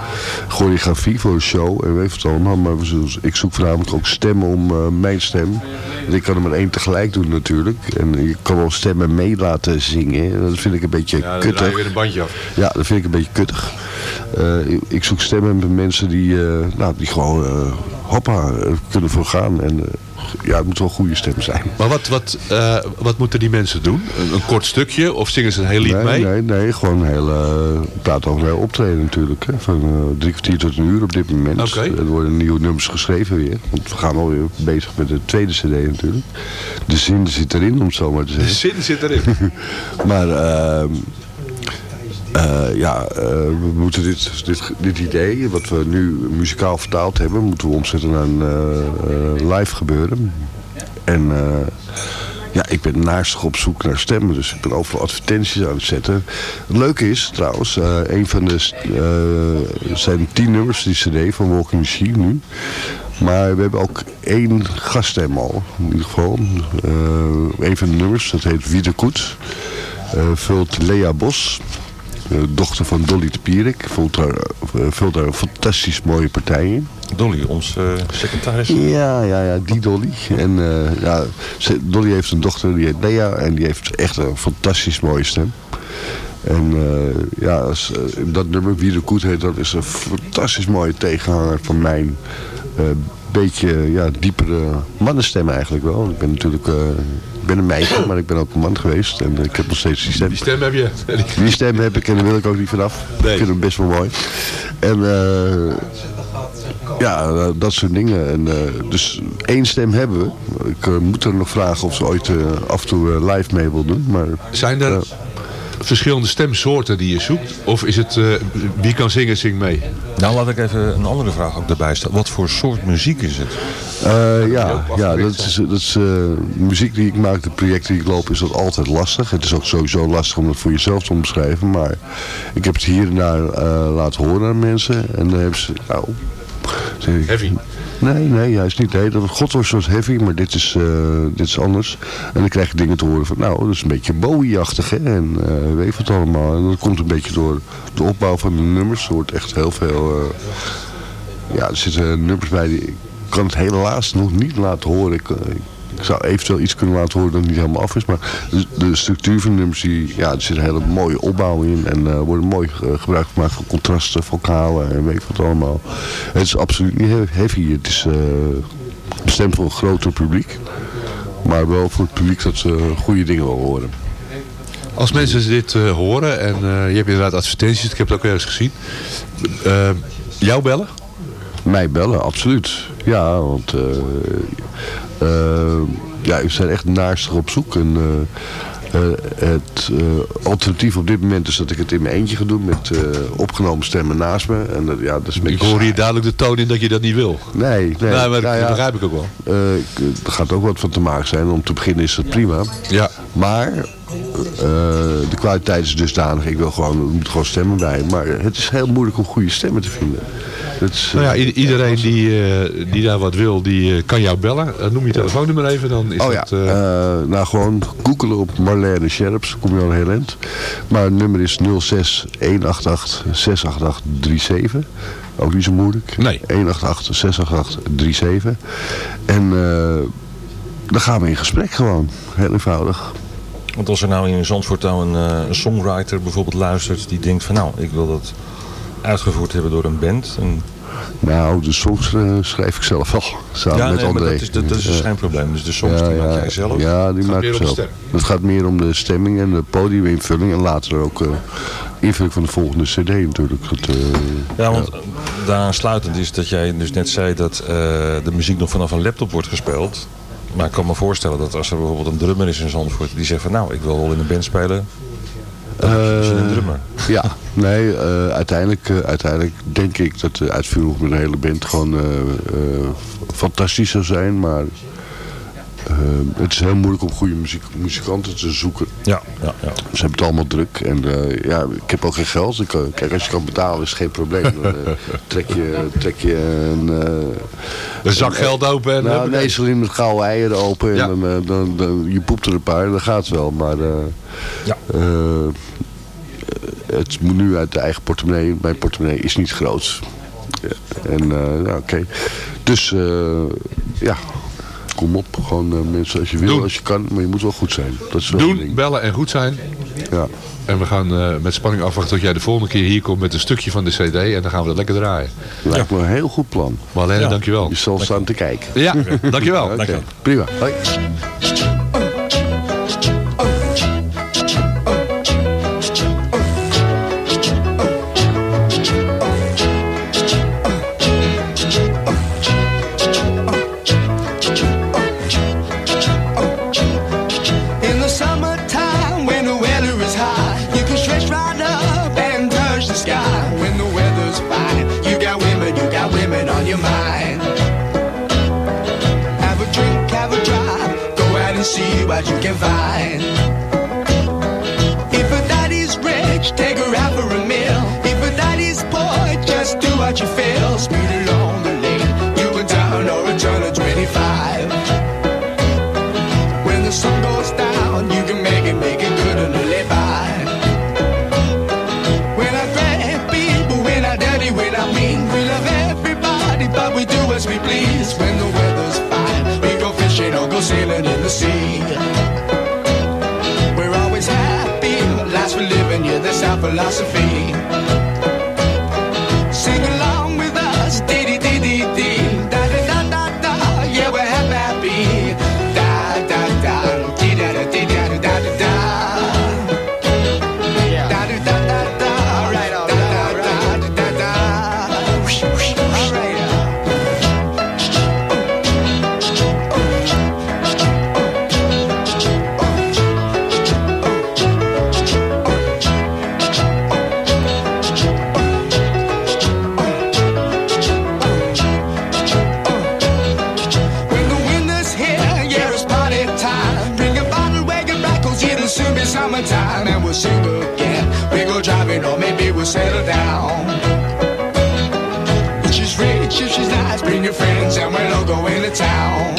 choreografie voor de show en weet wat allemaal. Maar we zullen- ik zoek voornamelijk ook stemmen om eh, mijn stem. En ik kan er maar één tegelijk doen natuurlijk. En je kan wel stemmen mee laten zingen. En Dat vind ik een beetje Ja, dan kuttig. weer een bandje af. Ja, dat vind ik een beetje kuttig. Eh, ik, zoek stemmen met mensen die, eh, nou, die gewoon eh, hoppa eh, kunnen voor gaan. En ja, het moet wel een goede stem zijn. Maar wat, wat, wat moeten die mensen doen? Een, een kort stukje of zingen ze een heel lied nee, mee? Nee, nee, gewoon een hele, uh, praat over een heel optreden natuurlijk. Hè, van drie kwartier tot een uur op dit moment. Er worden nieuwe nummers geschreven weer. Want we gaan alweer bezig met de tweede cd natuurlijk. De zin zit erin, om het zo maar te De zeggen. zin zit erin. Maar eh, ja, eh, we moeten dit, dit, dit idee, wat we nu muzikaal vertaald hebben, moeten we omzetten naar een eh, live gebeuren. En ja, ik ben naastig op zoek naar stemmen, dus ik ben overal advertenties aan het zetten. Het leuke is trouwens, een van de zijn tien nummers, die cd van Walking Machine nu. Maar we hebben ook één gaststem al, in ieder geval. Een van de nummers, dat heet Wie de Koet. Vult Lea Bos, eh, dochter van Dolly de Pierik, vult daar, eh, vult daar een fantastisch mooie partij in. Dolly, ons eh, secretaris. Ja, ja, ja, die Dolly. En eh, ja, Dolly heeft een dochter, die heet Lea, en die heeft echt een fantastisch mooie stem. En eh, ja, als, eh, dat nummer, Wie de Koet heet, dat is een fantastisch mooie tegenhanger van mijn eh, beetje ja, diepere mannenstem eigenlijk wel. Ik ben natuurlijk eh, ben een meisje, maar ik ben ook een man geweest. En ik heb nog steeds die stem. Die stem heb je. Die stem heb ik en daar wil ik ook niet vanaf. Ik vind hem best wel mooi. En eh, ja, eh, dat soort dingen. En, eh, dus één stem hebben we. Ik moet er nog vragen of ze ooit af en toe live mee wil doen. Maar, Zijn er verschillende stemsoorten die je zoekt? Of is het eh, wie kan zingen, zing mee? Nou, laat ik even een andere vraag ook daarbij stellen. Wat voor soort muziek is het? Eh, ja, ja, dat is, dat is eh, muziek die ik maak, de projecten die ik loop, is dat altijd lastig. Het is ook sowieso lastig om dat voor jezelf te omschrijven. Maar ik heb het hier en daar eh, laten horen aan mensen. En dan hebben ze, nou... zeg ik, Heavy. Nee, nee, is niet. Dat God was zoals heavy, maar dit is, eh, dit is anders. En dan krijg je dingen te horen van, nou, dat is een beetje Bowie-achtig, hè. En eh weet wat allemaal. En dat komt een beetje door de opbouw van de nummers. Er wordt echt heel veel... eh, ja, er zitten nummers bij die... Ik kan het helaas nog niet laten horen. Ik, ik zou eventueel iets kunnen laten horen dat niet helemaal af is. Maar de, structuur van de nummers, die, ja, er zit een hele mooie opbouw in. En er worden mooi eh, gebruik gemaakt van contrasten, vocalen en weet ik wat allemaal. Het is absoluut niet he- heavy. Het is eh, bestemd voor een groter publiek. Maar wel voor het publiek dat ze goede dingen wil horen. Als mensen dit eh, horen en eh, je hebt inderdaad advertenties, ik heb het ook ergens gezien. Eh, jou bellen? Mij bellen, absoluut. Ja, want eh eh, ja, we zijn echt naarstig op zoek. En, eh, eh, het eh, alternatief op dit moment is dat ik het in mijn eentje ga doen met eh, opgenomen stemmen naast me. En dat, ja, dat is een Ik hoor hier duidelijk de toon in dat je dat niet wil. Nee, nee. Nee, maar dat nou ja, begrijp ik ook wel. eh, er gaat ook wat van te maken zijn. Om te beginnen is dat prima. Ja. Maar eh, de kwaliteit is dusdanig. Ik wil gewoon, er moet gewoon stemmen bij. Maar het is heel moeilijk om goede stemmen te vinden. Is, Nou ja, eh, iedereen die, eh, die daar wat wil, die eh, kan jou bellen. Noem je telefoonnummer even, dan is oh ja, dat... nou gewoon googelen op Marlene Scherps, kom je al heel eind. Maar het nummer is 06 188 688 37. Ook niet zo moeilijk. Nee. 188 688 37. En eh, dan gaan we in gesprek gewoon. Heel eenvoudig. Want als er nou in Zandvoort nou een, eh, een songwriter bijvoorbeeld luistert die denkt van nou, ik wil dat uitgevoerd hebben door een band. En, Nou, de songs eh, schrijf ik zelf al. Samen ja, met nee, maar André. dat is, dat, dat is dus Ja. geen probleem. Dus de songs die maak jij zelf. Ja, die maak ik zelf. Het gaat meer om de stemming en de podiuminvulling. En later ook eh invulling van de volgende cd natuurlijk. Dat, eh, Ja, want daaraansluitend is dat jij dus net zei dat eh, de muziek nog vanaf een laptop wordt gespeeld. Maar ik kan me voorstellen dat als er bijvoorbeeld een drummer is in Zandvoort die zegt van nou, ik wil wel in een band spelen. Dan heb je misschien een Eh, drummer. Ja, nee, eh, uiteindelijk, eh, uiteindelijk denk ik dat de uitvoering met een hele band gewoon fantastisch zou zijn. Maar het is heel moeilijk om goede muziek, muzikanten te zoeken. Ja, ja, ja. Ze hebben het allemaal druk. En eh, ja, ik heb ook geen geld. Ik, kan- kijk, als je kan betalen is geen probleem. Dan eh, trek je, trek je een... eh, Een zak geld open en... Nou, nee, ze met gouden eieren open. Ja. En dan, eh, dan, dan, je poept er een paar, dan gaat het wel. Maar eh, Ja. eh, het moet nu uit de eigen portemonnee. Mijn portemonnee is niet groot. Ja, En eh, ja, oké. Dus eh, ja, kom op. Gewoon eh, mensen als je wil, Doen. als je kan. Maar je moet wel goed zijn. Dat is wel Doen, ding. bellen en goed zijn. Ja. En we gaan eh, met spanning afwachten tot jij de volgende keer hier komt met een stukje van de cd. En dan gaan we dat lekker draaien. Lijkt me een heel goed plan. Marlene, Ja. dankjewel. Je zal staan te kijken. Ja, dankjewel. Oké, Dankjewel. prima. Hoi. She's nice, bring your friends, and we'll all go into town.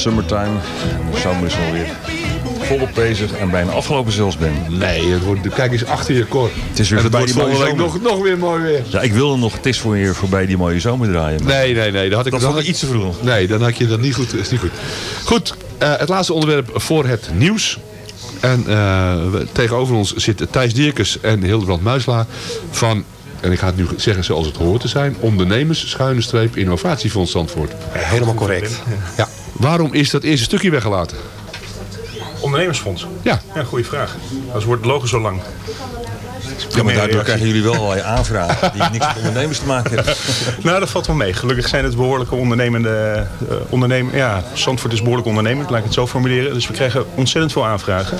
Summertime. En de zomer is alweer volop bezig en bijna afgelopen zelfs, Ben. Nee, het wordt, kijk eens achter je kor. Het is weer en voorbij wordt die mooie volgende week zomer. nog, nog weer mooi weer. Ja, ik wilde nog Het is voor je voorbij die mooie zomer draaien. Nee, nee, nee. Dat had ik Dat dan vond ik iets te vroeg. Nee, dan had je dat niet goed. Is niet goed. Goed, eh, het laatste onderwerp voor het nieuws. En eh, we- tegenover ons zit Thijs Dierkes en Hildebrand Muisla van, en ik ga het nu zeggen zoals het hoort te zijn, ondernemers, schuine streep, innovatiefonds Zandvoort. Helemaal correct. Ja. Waarom is dat eerste stukje weggelaten? Ondernemersfonds? Ja. Ja, goede vraag. Dat wordt het logo zo lang. Ja, maar daardoor krijgen jullie wel allerlei aanvragen die niks met ondernemers te maken hebben. Nou, dat valt wel mee. Gelukkig zijn het behoorlijke ondernemende uh, ondernemen. Ja, Zandvoort is behoorlijk ondernemend, laat ik het zo formuleren. Dus we krijgen ontzettend veel aanvragen.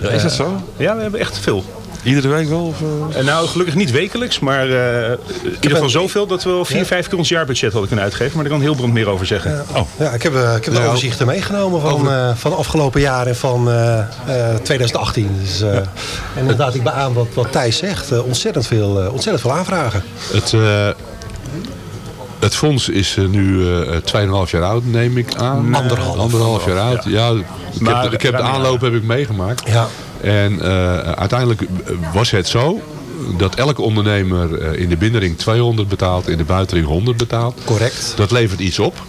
Ja, is dat zo? Ja, we hebben echt veel. Iedere week wel? Of, uh... nou, gelukkig niet wekelijks, maar uh, in ieder geval zoveel dat we wel vier, ja. vijf keer ons jaarbudget hadden kunnen uitgeven. Maar daar kan Hilbrand meer over zeggen. Ja, oh. ja ik heb, ik heb de nou, overzichten meegenomen van, over... van afgelopen jaar en van 2018. Dus, en inderdaad, ik beaam wat, wat Thijs zegt. ontzettend, veel, ontzettend veel aanvragen. Het, het fonds is nu uh, 2,5 jaar oud, neem ik aan. Anderhalf. Anderhalf jaar oud, ja. ja ik, heb, ik heb de aanloop heb ik meegemaakt. Ja. En eh, uiteindelijk was het zo dat elke ondernemer eh, in de binnenring 200 betaalt, in de buitenring 100 betaalt. Correct. Dat levert iets op.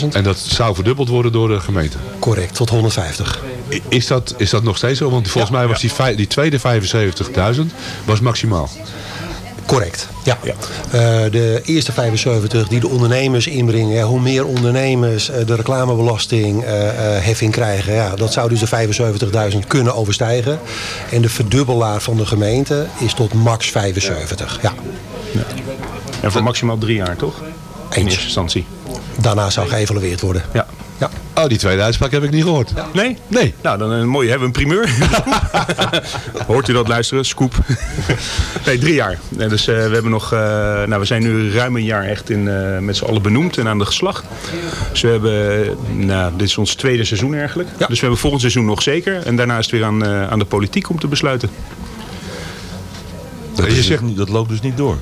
75.000. En dat zou verdubbeld worden door de gemeente. Correct, tot 150. I- Is dat, is dat nog steeds zo? Want volgens mij was die, die tweede 75.000 was maximaal. Correct, ja. Eh, de eerste 75 die de ondernemers inbrengen, ja, hoe meer ondernemers eh, de reclamebelasting eh, heffing krijgen, ja, dat zou dus de 75.000 kunnen overstijgen. En de verdubbelaar van de gemeente is tot max 75. Ja. En voor maximaal drie jaar, toch? In eerste instantie. Daarna zou geëvalueerd worden. Ja. Ja. Oh, die tweede uitspraak heb ik niet gehoord. Nee? Nee. Nou, dan een mooie. Hebben we een primeur? Hoort u dat luisteren? Scoop. nee, drie jaar. Nee, dus eh, we hebben nog... eh, nou, we zijn nu ruim een jaar echt in, eh, met z'n allen benoemd en aan de geslacht. Dus we hebben... eh, nou, dit is ons tweede seizoen eigenlijk. Dus we hebben volgend seizoen nog zeker. En daarna is het weer aan, eh, aan de politiek om te besluiten. Dat, is niet- dat loopt dus niet door.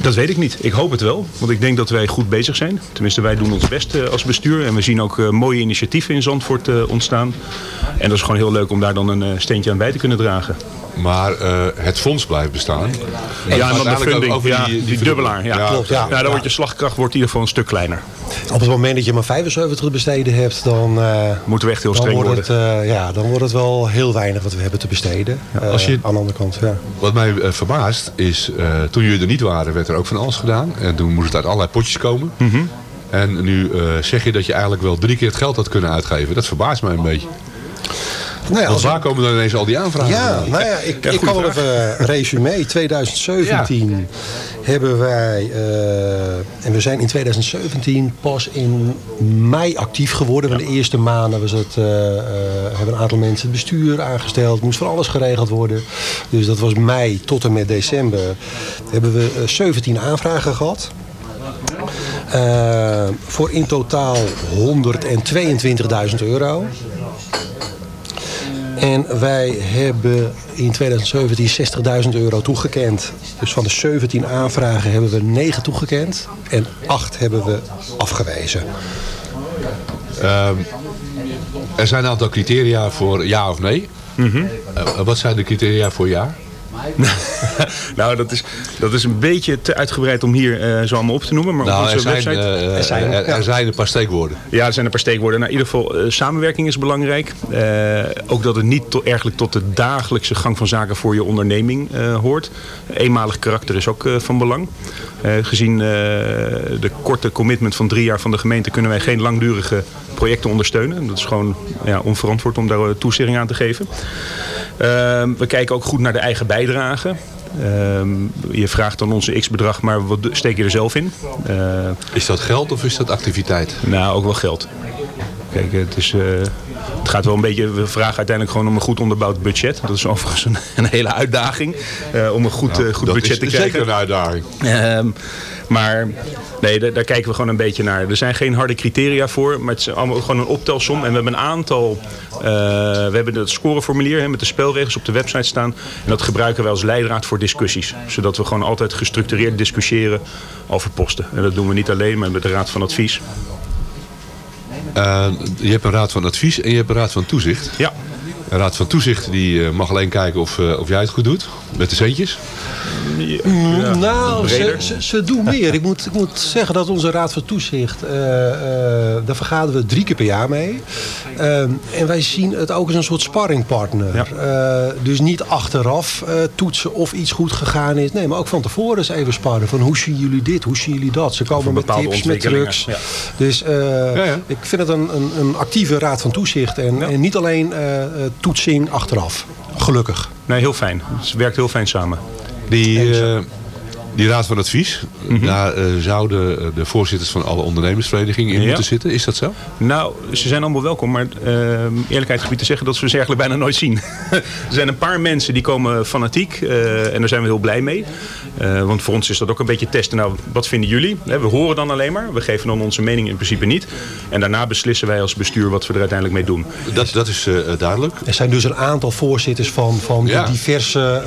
Dat weet ik niet. Ik hoop het wel. Want ik denk dat wij goed bezig zijn. Tenminste, wij doen ons best eh, als bestuur. En we zien ook eh, mooie initiatieven in Zandvoort eh, ontstaan. En dat is gewoon heel leuk om daar dan een steentje aan bij te kunnen dragen. Maar eh, het fonds blijft bestaan. Ja, en dan de funding. over ja, die- die, die dubbelaar. Ja, Klopt, ja. dan Ja. wordt je slagkracht wordt in ieder geval een stuk kleiner. Op het moment dat je maar 75 te besteden hebt, dan, eh, Moeten we echt heel dan, streng wordt worden. het, eh, ja, dan wordt het wel heel weinig wat we hebben te besteden. als je- aan de andere kant, ja. Wat mij verbaast is, eh, toen jullie er niet waren, werd er ook van alles gedaan. En toen moest het uit allerlei potjes komen. Mhm. En nu eh, zeg je dat je eigenlijk wel drie keer het geld had kunnen uitgeven. Dat verbaast mij een beetje. Nou ja, Want als waar komen dan ineens al die aanvragen Ja, vandaan? nou ja, ik, Ja, ik kan wel even resume. 2017 hebben wij, eh, en we zijn in 2017 pas in mei actief geworden. Want de eerste maanden was het, eh, eh, hebben een aantal mensen het bestuur aangesteld. Moest voor alles geregeld worden. Dus dat was mei tot en met december. Hebben we eh, 17 aanvragen gehad. Eh, voor in totaal 122.000 euro. En wij hebben in 2017 60.000 euro toegekend. Dus van de 17 aanvragen hebben we 9 toegekend. En 8 hebben we afgewezen. Ehm, er zijn een aantal criteria voor ja of nee. Mhm. Eh, wat zijn de criteria voor ja? nou, dat is, dat is een beetje te uitgebreid om hier eh, zo allemaal op te noemen. Maar op Nou, onze er zijn, website... eh, er zijn er- er zijn een paar steekwoorden. Ja, er zijn een paar steekwoorden. Nou, in ieder geval, eh, samenwerking is belangrijk. Eh, ook dat het niet to, eigenlijk tot de dagelijkse gang van zaken voor je onderneming eh, hoort. Eenmalig karakter is ook eh, van belang. Eh, gezien eh, de korte commitment van drie jaar van de gemeente kunnen wij geen langdurige projecten ondersteunen. Dat is gewoon ja, onverantwoord om daar eh, toezegging aan te geven. Ehm, we kijken ook goed naar de eigen bijdrage. Ehm, je vraagt dan onze x-bedrag, maar wat steek je er zelf in? Is dat geld of is dat activiteit? Nou, ook wel geld. Kijk, het, is, het gaat wel een beetje... We vragen uiteindelijk gewoon om een goed onderbouwd budget. Dat is overigens een, een hele uitdaging. eh, om een goed, eh, goed dat budget is te krijgen. zeker een uitdaging. Ehm, maar nee, daar, daar kijken we gewoon een beetje naar. Er zijn geen harde criteria voor, maar het is allemaal gewoon een optelsom. En we hebben een aantal, eh, we hebben het scoreformulier hè, met de spelregels op de website staan. En dat gebruiken wij als leidraad voor discussies. Zodat we gewoon altijd gestructureerd discussiëren over posten. En dat doen we niet alleen, maar met de raad van advies. Eh, je hebt een raad van advies en je hebt een raad van toezicht. Ja. Een raad van toezicht die eh, mag alleen kijken of, eh, of jij het goed doet. Met de centjes. Mm, nou, ze, ze, ze doen meer. Ik moet, ik moet zeggen dat onze Raad van Toezicht, eh, eh, daar vergaderen we drie keer per jaar mee. Ehm, en wij zien het ook als een soort sparringpartner. Eh, dus niet achteraf eh, toetsen of iets goed gegaan is. Nee, maar ook van tevoren eens even sparren. Van hoe zien jullie dit, hoe zien jullie dat? Ze komen met tips, met trucs. ja. Dus eh, ik vind het een, een, een actieve Raad van Toezicht. En, en niet alleen toetsing achteraf. Gelukkig. Nee, heel fijn. Het werkt heel fijn samen. Die, die raad van advies, Mhm. daar eh, zouden eh, de voorzitters van alle ondernemersverenigingen in Ja. moeten zitten. Is dat zo? Nou, ze zijn allemaal welkom, maar uh, eerlijkheid gebied te zeggen dat we ze eigenlijk bijna nooit zien. er zijn een paar mensen die komen fanatiek uh, en daar zijn we heel blij mee. Uh, want voor ons is dat ook een beetje testen. Nou, wat vinden jullie? We horen dan alleen maar. We geven dan onze mening in principe niet. En daarna beslissen wij als bestuur wat we er uiteindelijk mee doen. Dat, dat is uh, duidelijk. Er zijn dus een aantal voorzitters van, van Ja. de diverse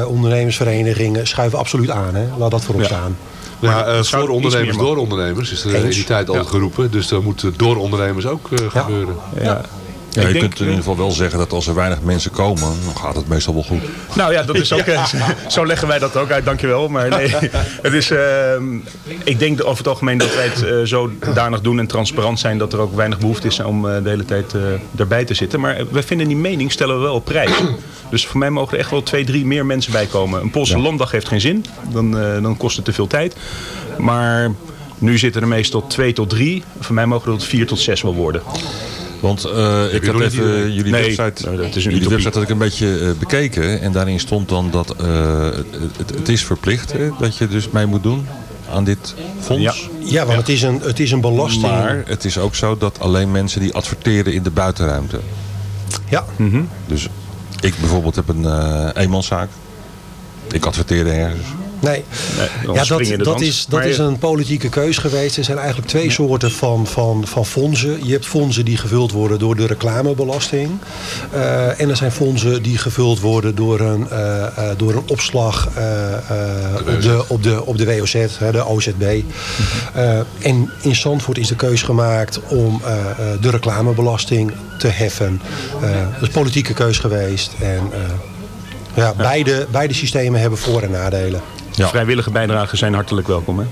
uh, ondernemersverenigingen schuiven absoluut aan. Hè? Laat dat voorop Ja. staan. Maar uh, dat zou voor ondernemers, door ondernemers is er Eens. in die tijd al Ja. geroepen. Dus dat moet door ondernemers ook uh, gebeuren. Ja. Ja, Ik je denk, kunt in ieder geval wel zeggen dat als er weinig mensen komen, dan gaat het meestal wel goed. Nou ja, dat is ook, zo leggen wij dat ook uit, dankjewel. Maar nee, het is, ehm, ik denk over het algemeen dat wij het eh, zodanig doen en transparant zijn dat er ook weinig behoefte is om eh, de hele tijd eh, erbij te zitten. Maar wij vinden die mening stellen we wel op prijs. Dus voor mij mogen er echt wel twee, drie meer mensen bij komen. Een Poolse landdag heeft geen zin, dan, eh, dan kost het te veel tijd. Maar nu zitten er meestal twee tot drie. Voor mij mogen er tot vier tot zes wel worden. Want eh, ik niet even jullie Nee, website, nee, dat is een jullie website had ik een beetje eh, bekeken. En daarin stond dan dat eh, het, het, is verplicht hè, dat je dus mee moet doen aan dit fonds. Ja. Ja, want Het, is een, het is een belasting. Maar het is ook zo dat alleen mensen die adverteren in de buitenruimte. Ja. Dus ik bijvoorbeeld heb een eh eenmanszaak. Ik adverteer ergens. Nee, ja, dat, dat, is, dat is een politieke keus geweest. Er zijn eigenlijk twee soorten van, van, van fondsen. Je hebt fondsen die gevuld worden door de reclamebelasting. Eh, en er zijn fondsen die gevuld worden door een, eh, eh, door een opslag op, de, op, de, op de WOZ, hè, de OZB. Eh, en in Zandvoort is de keus gemaakt om de reclamebelasting te heffen. Dat is een politieke keus geweest. En ja, Beide, beide systemen hebben voor- en nadelen. Vrijwillige bijdragen zijn hartelijk welkom. Hè?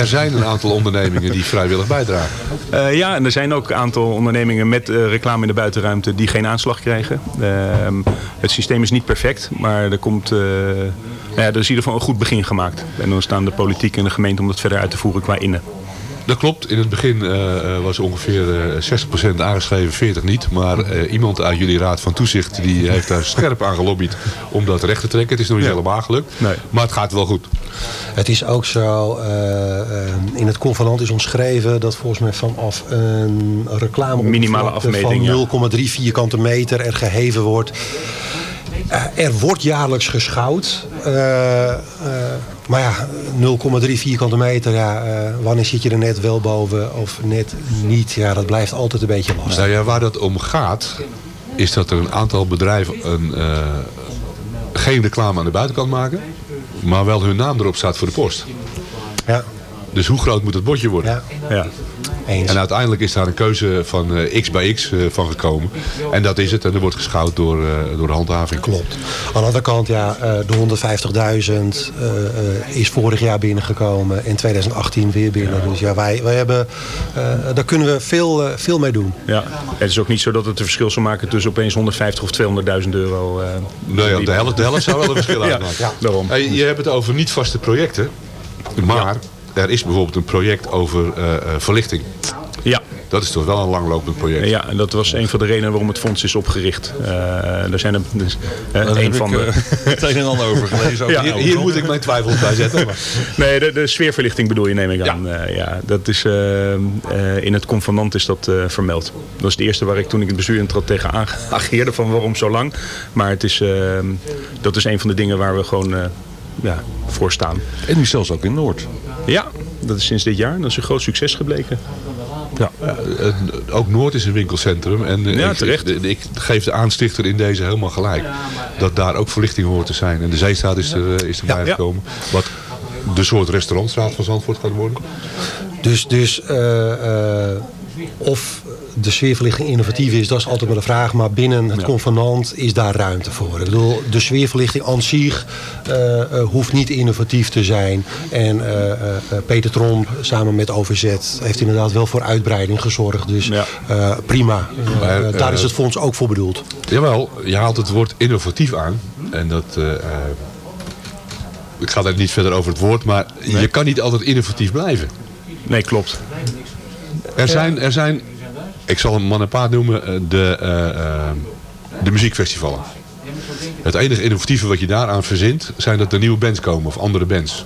Er zijn een aantal ondernemingen die vrijwillig bijdragen. Eh, ja, en er zijn ook een aantal ondernemingen met eh, reclame in de buitenruimte die geen aanslag krijgen. Ehm, het systeem is niet perfect, maar er, komt, eh, nou ja, er is in ieder geval een goed begin gemaakt. En dan staan de politiek en de gemeente om dat verder uit te voeren qua innen. Dat klopt. In het begin eh, eh, was ongeveer eh 60% aangeschreven, 40 niet. Maar eh, iemand uit jullie raad van toezicht die heeft daar scherp aan gelobbyd om dat recht te trekken. Het is nog niet helemaal gelukt. Maar het gaat wel goed. Het is ook zo, eh, eh, in het convenant is omschreven dat volgens mij vanaf een reclame Minimale afmeting, van 0,3 vierkante meter er geheven wordt. Eh, er wordt jaarlijks geschouwd. Eh, eh, maar ja, 0,3 vierkante meter, ja, eh, wanneer zit je er net wel boven of net niet? Ja, dat blijft altijd een beetje lastig. Nou ja, waar dat om gaat, is dat er een aantal bedrijven een, eh, geen reclame aan de buitenkant maken. Maar wel hun naam erop staat voor de post. Ja. Dus hoe groot moet het bordje worden? Ja. Ja. En uiteindelijk is daar een keuze van eh, x bij x eh, van gekomen. En dat is het. En er wordt geschouwd door, eh, door de handhaving. Klopt. Aan de andere kant, ja, eh, de 150.000 eh, eh, is vorig jaar binnengekomen. En 2018 weer binnen. Dus ja, wij, wij hebben, eh, daar kunnen we veel, veel mee doen. Ja. Het is ook niet zo dat het een verschil zal maken tussen opeens 150 of 200.000 euro. eh, Nou ja, de helft, de helft zou wel een verschil Ja, uitmaken. daarom. Hey, je hebt het over niet vaste projecten. Maar er is bijvoorbeeld een project over eh, eh, verlichting. Ja. Dat is toch wel een langlopend project. Ja, en dat was een van de redenen waarom het fonds is opgericht. Eh er zijn er dus, eh, Daar een heb van ik, de... het een en ander over gelezen. Ja, Hier moet ik mijn twijfels bij zetten. maar- Nee, de, de sfeerverlichting bedoel je, neem ik aan. Ja, ja dat is, eh, eh, in het convenant is dat eh, vermeld. Dat is het eerste waar ik toen ik het bestuur intrad tegen ageerde van waarom zo lang. Maar het is, eh, dat is een van de dingen waar we gewoon eh, ja, voor staan. En nu zelfs ook in Noord. Ja, dat is sinds dit jaar. Dat is een groot succes gebleken. Ja. Eh, ook Noord is een winkelcentrum. En eh, Ja, ik, terecht. Ik, ik geef de aanstichter in deze helemaal gelijk. Dat daar ook verlichting hoort te zijn. En de Zeestraat is, er, eh, is erbij Ja. gekomen. Wat de soort restaurantstraat van Zandvoort gaat worden. Dus, dus eh, eh, of de sfeerverlichting innovatief is, dat is altijd maar de vraag. Maar binnen het convenant is daar ruimte voor. Ik bedoel, de sfeerverlichting aan zich eh, eh, hoeft niet innovatief te zijn. En eh, Peter Tromp samen met OVZ heeft inderdaad wel voor uitbreiding gezorgd. Dus eh, prima. Maar, daar is het fonds ook voor bedoeld. Jawel, je haalt het woord innovatief aan. En dat... ik ga daar niet verder over het woord. Maar je kan niet altijd innovatief blijven. Nee, klopt. Er zijn, er zijn ik zal een man en paard noemen, eh, de, eh, de muziekfestivalen. Het enige innovatieve wat je daaraan verzint, zijn dat er nieuwe bands komen of andere bands.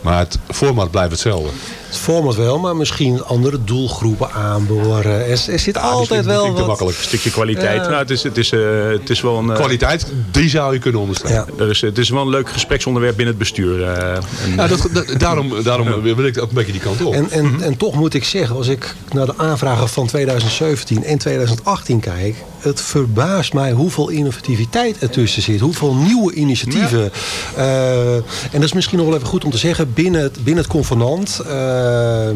Maar het format blijft hetzelfde. Het format wel, maar misschien andere doelgroepen aanboren. Er, er zit altijd wel wat... Een stukje kwaliteit. Ja. Nou, het, is, het, is, eh, het is wel een... eh, Kwaliteit, die zou je kunnen onderstrepen. Er is, het is wel een leuk gespreksonderwerp binnen het bestuur. eh, en- Ja, dat, dat- daarom, daarom wil ik ook een beetje die kant op. En, en, en toch moet ik zeggen, als ik naar de aanvragen van 2017 en 2018 kijk... het verbaast mij hoeveel innovativiteit ertussen zit. Hoeveel nieuwe initiatieven. Eh, en dat is misschien nog wel even goed om te zeggen. Binnen het, binnen het convenant... eh,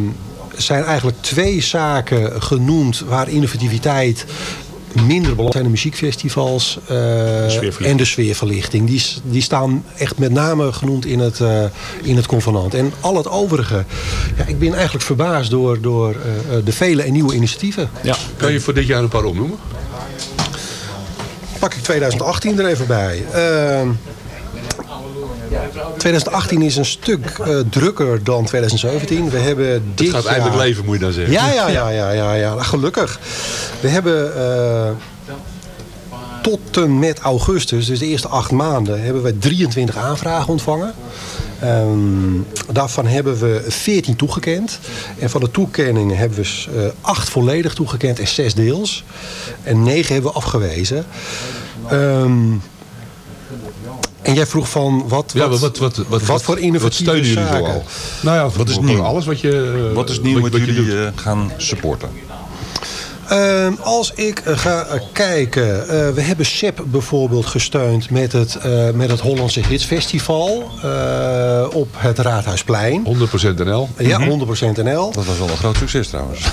zijn eigenlijk twee zaken genoemd waar innovativiteit minder belangrijk zijn de muziekfestivals eh, en de sfeerverlichting. Die, die staan echt met name genoemd in het, eh, in het convenant. En al het overige, ja, ik ben eigenlijk verbaasd door, door eh, de vele en nieuwe initiatieven. Ja. Kan je voor dit jaar een paar opnoemen? Pak ik 2018 er even bij. Ehm, 2018 is een stuk eh, drukker dan 2017. We hebben dit Het gaat jaar... eindelijk leven, moet je dan zeggen. Ja, ja, ja, ja, ja, ja. Gelukkig. We hebben eh, tot en met augustus, dus de eerste acht maanden, hebben we 23 aanvragen ontvangen. Ehm, daarvan hebben we 14 toegekend. En van de toekenningen hebben we eh, acht volledig toegekend en zes deels. En negen hebben we afgewezen. Ehm, en jij vroeg van wat, Ja, wat, wat, wat, wat, wat, wat voor innovatieve wat steunen jullie zaken? zoal? Nou ja, Wat is nieuw? Alles wat je, eh, Wat is nieuw wat, jullie eh, gaan supporten? Ehm, als ik eh, ga kijken, eh, we hebben SEP bijvoorbeeld gesteund met het, eh, met het Hollandse Hitsfestival eh, op het Raadhuisplein. 100% NL. Ja, Mhm. 100% NL. Dat was wel een groot succes trouwens.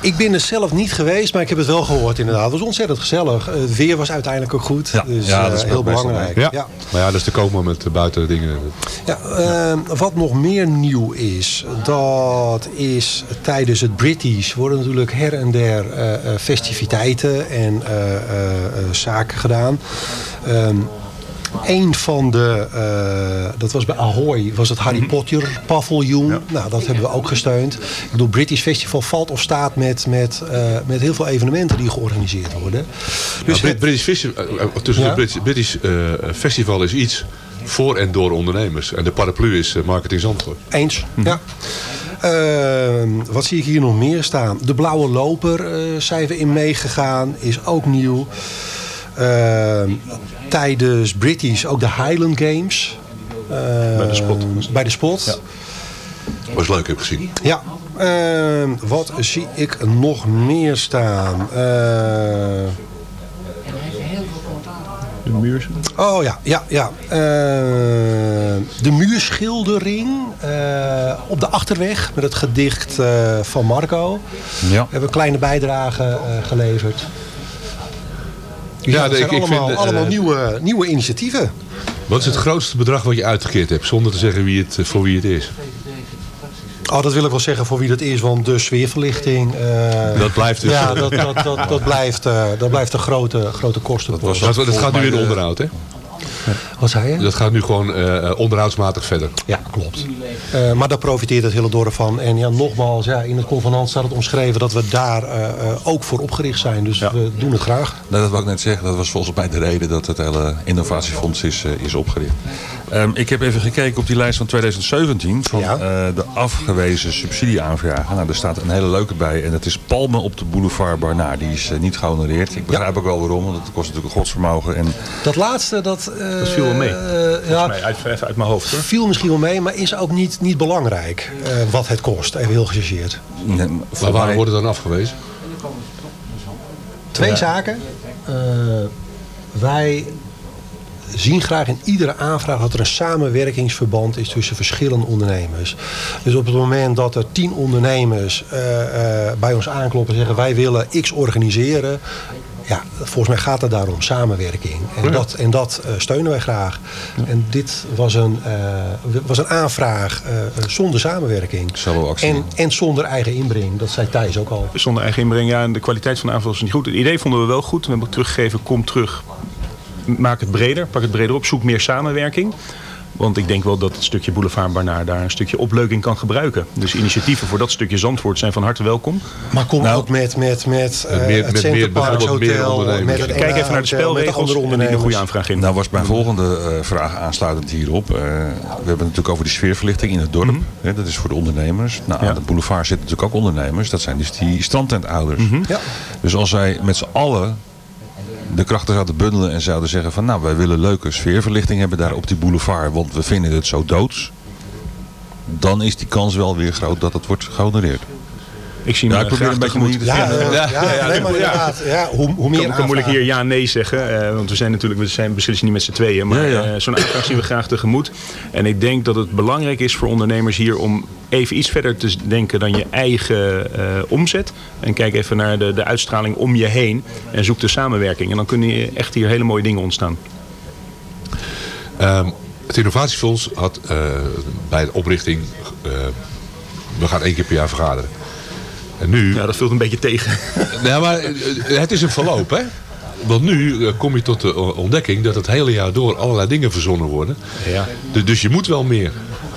Ik ben er zelf niet geweest, maar ik heb het wel gehoord inderdaad. Het was ontzettend gezellig. Het weer was uiteindelijk ook goed. dus ja, eh, dat is heel belangrijk. Ja. Ja. Maar ja, dat is te komen met eh, buiten dingen. Ja, ehm, wat nog meer nieuw is, dat is tijdens het British worden natuurlijk her en der eh, eh, festiviteiten en eh, eh, eh, zaken gedaan. Ehm een van de, eh, dat was bij Ahoy, was het Harry Potter paviljoen. Nou, dat hebben we ook gesteund. Ik bedoel, British Festival valt of staat met, met, eh, met heel veel evenementen die georganiseerd worden. Dus het- British, Festival, eh, tussen Ja? de British, Festival is iets voor en door ondernemers. En de paraplu is Marketing Zandvoort. Eens, ja. Ehm, wat zie ik hier nog meer staan? De Blauwe Loper eh, zijn we in meegegaan. Is ook nieuw. Ehm, tijdens British ook de Highland Games. bij de Spot. Bij de Spot. Was leuk, heb ik gezien. Ja. Ehm, wat zie ik nog meer staan? Eh, De muur. Oh ja, ja, ja. De muurschildering eh, op de Achterweg met het gedicht eh, van Marco. Ja. We hebben een kleine bijdrage eh, geleverd. Dus Ja, ja, dat ik- zijn ik allemaal, vind, eh, allemaal nieuwe, nieuwe initiatieven. Wat is het grootste bedrag wat je uitgekeerd hebt? Zonder te zeggen wie het, eh, voor wie het is. Oh, dat wil ik wel zeggen voor wie dat is, want de sfeerverlichting... eh, Dat blijft dus- Ja, dat, dat, dat, dat, blijft, eh, dat blijft een grote, grote kostenpost. Dat, dat gaat nu in onderhoud, hè? Wat zei je? Dat gaat nu gewoon eh, onderhoudsmatig verder. Ja, klopt. Eh, maar daar profiteert het hele dorp van. En ja, nogmaals, ja, in het convenant staat het omschreven dat we daar eh, eh, ook voor opgericht zijn. Dus we doen het graag. Nou, dat wil ik net zeggen. Dat was volgens mij de reden dat het hele innovatiefonds is, is opgericht. Ehm, ik heb even gekeken op die lijst van 2017 van eh, de afgewezen subsidieaanvragen. Nou, er staat een hele leuke bij en dat is Palmen op de boulevard Barnaar. Die is niet gehonoreerd. Ik begrijp ook wel waarom, want het kost natuurlijk een godsvermogen. En Dat laatste, dat... eh, Dat viel wel mee. eh, ja, Volgens mij, uit, even uit mijn hoofd hoor. viel misschien wel mee, maar is ook niet, niet belangrijk eh, wat het kost. Even heel gechargeerd. Maar waarom wordt het dan afgewezen? Twee zaken. Eh, wij zien graag in iedere aanvraag dat er een samenwerkingsverband is tussen verschillende ondernemers. Dus op het moment dat er tien ondernemers eh, eh, bij ons aankloppen en zeggen wij willen X organiseren. Ja, volgens mij gaat het daarom, samenwerking. En Ja. dat, en dat eh, steunen wij graag. En dit was een, eh, was een aanvraag eh, zonder samenwerking. En, en zonder eigen inbreng. Dat zei Thijs ook al. Zonder eigen inbreng, ja, en de kwaliteit van de aanval was niet goed. Het idee vonden we wel goed. We hebben teruggegeven, kom terug. Maak het breder, pak het breder op, zoek meer samenwerking. Want ik denk wel dat het stukje Boulevard Barnaar daar een stukje opleuking kan gebruiken. Dus initiatieven voor dat stukje Zandvoort zijn van harte welkom. Maar kom ook met, met, met, eh, Met meer- het met Center meer- Parks bijvoorbeeld meer Hotel, ondernemers. met het Kijk even naar de spelregels de en die een goede aanvraag in. Nou was mijn volgende eh, vraag aansluitend hierop. Eh, we hebben het natuurlijk over die sfeerverlichting in het dorp. Mhm. Hè, dat is voor de ondernemers. Nou, aan de boulevard zitten natuurlijk ook ondernemers. Dat zijn dus die strandtentouders. Mhm. Ja. Dus als zij met z'n allen de krachten zouden bundelen en zouden zeggen van... nou, wij willen leuke sfeerverlichting hebben daar op die boulevard... want we vinden het zo doods... dan is die kans wel weer groot dat het wordt gehonoreerd. Ik zie Ja, ik probeer graag een beetje hier te vinden. Ja, eh, ja, nee, maar inderdaad. Ja, hoe, hoe meer kan, moeilijk hier ja nee zeggen. eh, want we zijn natuurlijk we zijn beslist niet met z'n tweeën. Maar Ja, ja. eh, zo'n aanvraag zien we graag tegemoet. En ik denk dat het belangrijk is voor ondernemers hier om even iets verder te denken dan je eigen eh, omzet. En kijk even naar de, de uitstraling om je heen. En zoek de samenwerking. En dan kunnen hier echt hier hele mooie dingen ontstaan. Ehm, het innovatiefonds had eh, bij de oprichting... eh, we gaan één keer per jaar vergaderen. En nu... Ja, dat vult een beetje tegen. Ja, maar eh, het is een verloop, hè? Want nu eh, kom je tot de ontdekking dat het hele jaar door allerlei dingen verzonnen worden. Ja. Du- Dus je moet wel meer.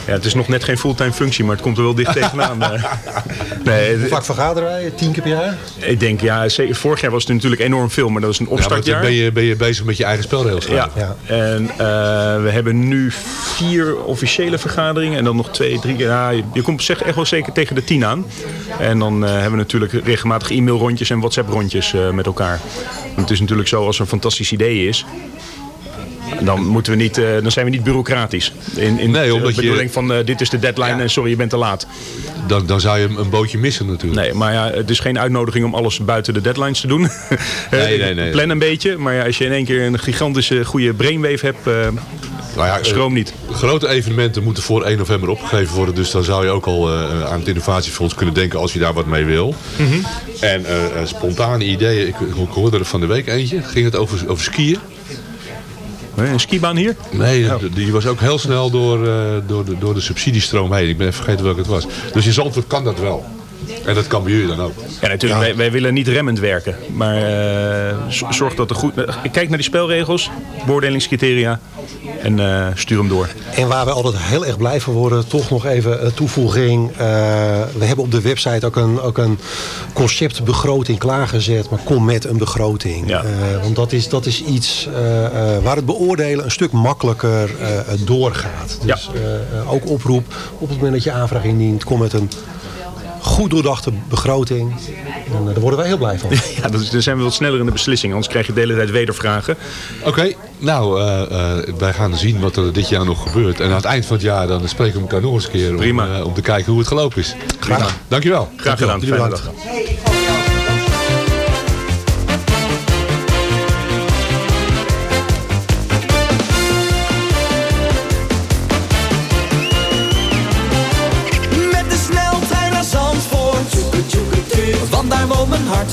Ja, het is nog net geen fulltime functie, maar het komt er wel dicht tegenaan. eh. nee, Hoe vaak vergaderen wij? Tien keer per jaar? ik denk, ja, vorig jaar was het natuurlijk enorm veel, maar dat was een Ja, maar opstartjaar. dan ben je, ben je bezig met je eigen spelregels. Ja, Ja. en eh, we hebben nu vier officiële vergaderingen en dan nog twee, drie. Ja, je, je komt zeg echt wel zeker tegen de tien aan. En dan eh, hebben we natuurlijk regelmatig e-mailrondjes en WhatsApp-rondjes eh, met elkaar. Want het is natuurlijk zo, als er een fantastisch idee is, dan, moeten we niet, eh, dan zijn we niet bureaucratisch. In, in Nee, de omdat je- bedoeling van eh, dit is de deadline en sorry, je bent te laat. Dan, dan zou je een- bootje missen natuurlijk. Nee, maar ja, het is geen uitnodiging om alles buiten de deadlines te doen. Nee, nee, nee. Plan een beetje, maar ja, als je in één keer een gigantische goede brainwave hebt, eh, Nou ja, schroom niet. eh, grote evenementen moeten voor 1 november opgegeven worden. Dus dan zou je ook al eh, aan het innovatiefonds kunnen denken als je daar wat mee wil. Mhm. En eh, eh, spontane ideeën. Ik, ik hoorde er van de week eentje. Ging het over, over skiën? Een skibaan hier? Nee, d- die was ook heel snel door, eh, door, de, door de subsidiestroom heen. Ik ben even vergeten welke het was. Dus in Zandvoort kan dat wel. En dat kan bij jullie dan ook. Ja, natuurlijk. Wij, wij willen niet remmend werken. Maar eh, zorg dat er goed... Kijk naar die spelregels, beoordelingscriteria. En eh, stuur hem door. En waar we altijd heel erg blij van worden, toch nog even een toevoeging. Eh, we hebben op de website ook een, ook een conceptbegroting klaargezet, maar kom met een begroting. Ja. Eh, want dat is, dat is iets eh, eh, waar het beoordelen een stuk makkelijker eh, doorgaat. Dus ook oproep, op het moment dat je aanvraag indient, kom met een goed doordachte begroting. En eh, daar worden wij heel blij van. Ja, dus dan zijn we wat sneller in de beslissing. Anders krijg je de hele tijd wedervragen. Oké, nou, eh, eh, wij gaan zien wat er dit jaar nog gebeurt. En aan het eind van het jaar dan spreken we elkaar nog eens een keer Prima. Om, eh, om te kijken hoe het gelopen is. Prima. Dankjewel. Graag gedaan. Fijne dag.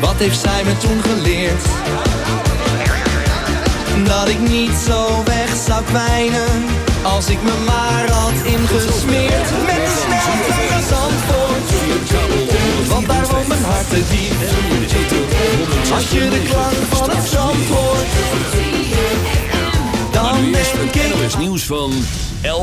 Wat heeft zij me toen geleerd? Dat ik niet zo weg zou kwijnen. Als ik me maar had ingesmeerd. Met de sneltrein naar Zandvoort. Want daar woont mijn hart te diep. Als je de klank van het zand hoort. Dan denk ik NOS Nieuws van 11